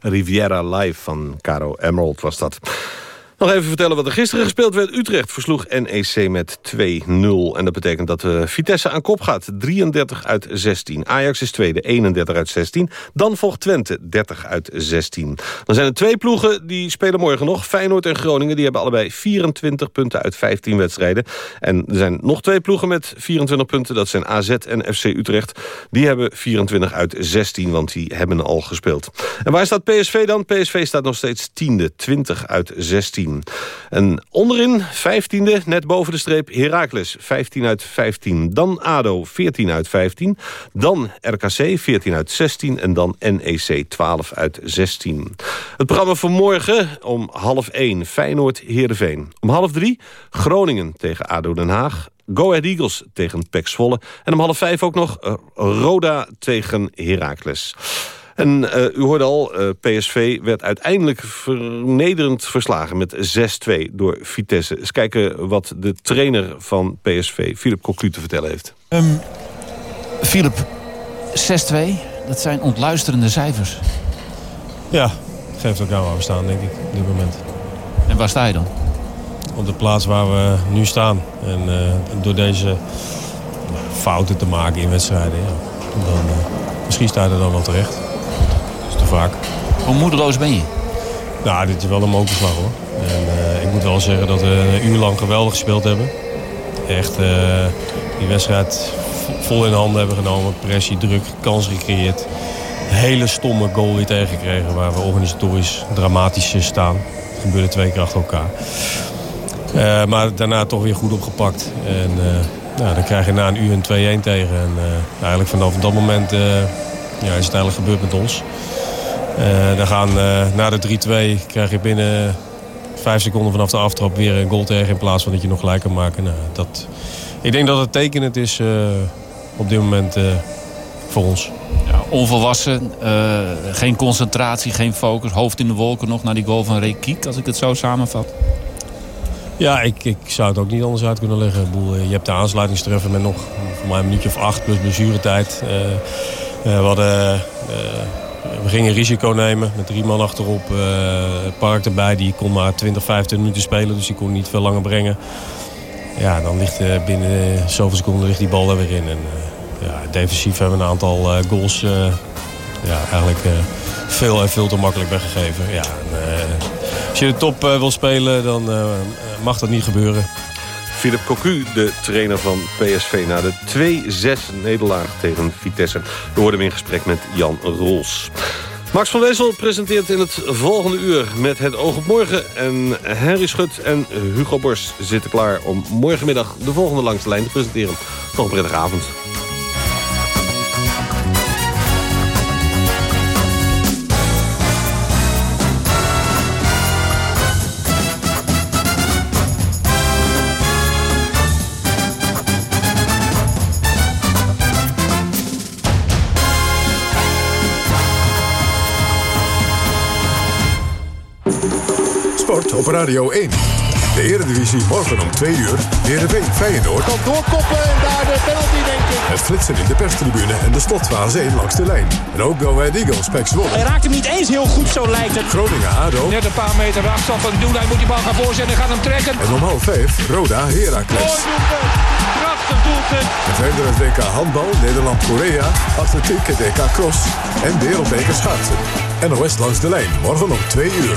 Riviera Live van Caro Emerald was dat. Nog even vertellen wat er gisteren gespeeld werd. Utrecht versloeg NEC met 2-0. En dat betekent dat uh, Vitesse aan kop gaat. 33 uit 16. Ajax is tweede, 31 uit 16. Dan volgt Twente, 30 uit 16. Dan zijn er twee ploegen die spelen morgen nog. Feyenoord en Groningen die hebben allebei 24 punten uit 15 wedstrijden. En er zijn nog twee ploegen met 24 punten. Dat zijn AZ en FC Utrecht. Die hebben 24 uit 16, want die hebben al gespeeld. En waar staat PSV dan? PSV staat nog steeds tiende, 20 uit 16. En onderin, 15e, net boven de streep, Heracles, 15 uit 15. Dan ADO, 14 uit 15. Dan RKC, 14 uit 16. En dan NEC, 12 uit 16. Het programma voor morgen om half 1, Feyenoord-Heerenveen. Om half 3, Groningen tegen ADO Den Haag. Go Ahead Eagles tegen Pek Zwolle. En om half 5 ook nog Roda tegen Heracles. En uh, u hoorde al, uh, PSV werd uiteindelijk vernederend verslagen met 6-2 door Vitesse. Eens kijken wat de trainer van PSV, Philip Cocu, te vertellen heeft. Um, Philip, 6-2, dat zijn ontluisterende cijfers. Ja, geeft ook aan waar we staan, denk ik, op dit moment. En waar sta je dan? Op de plaats waar we nu staan. En uh, door deze fouten te maken in wedstrijden, ja, dan, misschien sta je er dan wel terecht te vaak. Hoe moedeloos ben je? Nou, dit is wel een mokerslag hoor. En, uh, ik moet wel zeggen dat we een uur lang geweldig gespeeld hebben. Echt uh, die wedstrijd vol in de handen hebben genomen. Pressie, druk, kans gecreëerd. Hele stomme goal weer tegengekregen waar we organisatorisch dramatisch staan. Het gebeurde twee keer achter elkaar. Uh, maar daarna toch weer goed opgepakt. En nou, dan krijg je na een uur een 2-1 tegen. En eigenlijk vanaf dat moment ja, is het eigenlijk gebeurd met ons. Uh, dan gaan uh, na de 3-2 krijg je binnen 5 seconden vanaf de aftrap weer een goal tegen in plaats van dat je nog gelijk kan maken. Nou, dat, ik denk dat het tekenend is uh, op dit moment voor ons. Ja, onvolwassen, geen concentratie, geen focus, hoofd in de wolken nog naar die goal van Rekiek, als ik het zo samenvat. Ja, ik, ik zou het ook niet anders uit kunnen leggen. Je hebt de aansluitingstreffer met nog voor mij een minuutje of acht plus blessuretijd. we hadden we gingen risico nemen met drie man achterop. Uh, Park erbij, die kon maar 20, 25 minuten spelen. Dus die kon niet veel langer brengen. Ja, dan ligt uh, binnen zoveel seconden ligt die bal daar weer in. En, ja, defensief hebben we een aantal goals ja, eigenlijk veel en veel te makkelijk weggegeven. Ja, en, als je de top wil spelen, dan mag dat niet gebeuren. Philip Cocu, de trainer van PSV... na de 2-6 nederlaag tegen Vitesse. We worden in gesprek met Jan Rols. Max van Wezel presenteert in het volgende uur met het oog op morgen. En Henry Schut en Hugo Borst zitten klaar om morgenmiddag de volgende langste lijn te presenteren. Nog een prettige avond. Op Radio 1. De Eredivisie morgen om 2 uur. Heerenveen Feyenoord. Kan doorkoppen en daar de penalty denk ik. Het flitsen in de perstribune en de slotfase 1 langs de lijn. En ook Go Ahead Eagles, Pek Zwolle. Hij raakt hem niet eens heel goed, zo lijkt het. Groningen ADO. Net een paar meter afstand van Doen. Hij moet die bal gaan voorzetten en gaat hem trekken. En om half 5 Roda Heracles. Prachtig doelpunt. En verder het WK handbal, Nederland-Korea, atletiek, WK cross en wereldbeker schaatsen. NOS langs de lijn, morgen om 2 uur.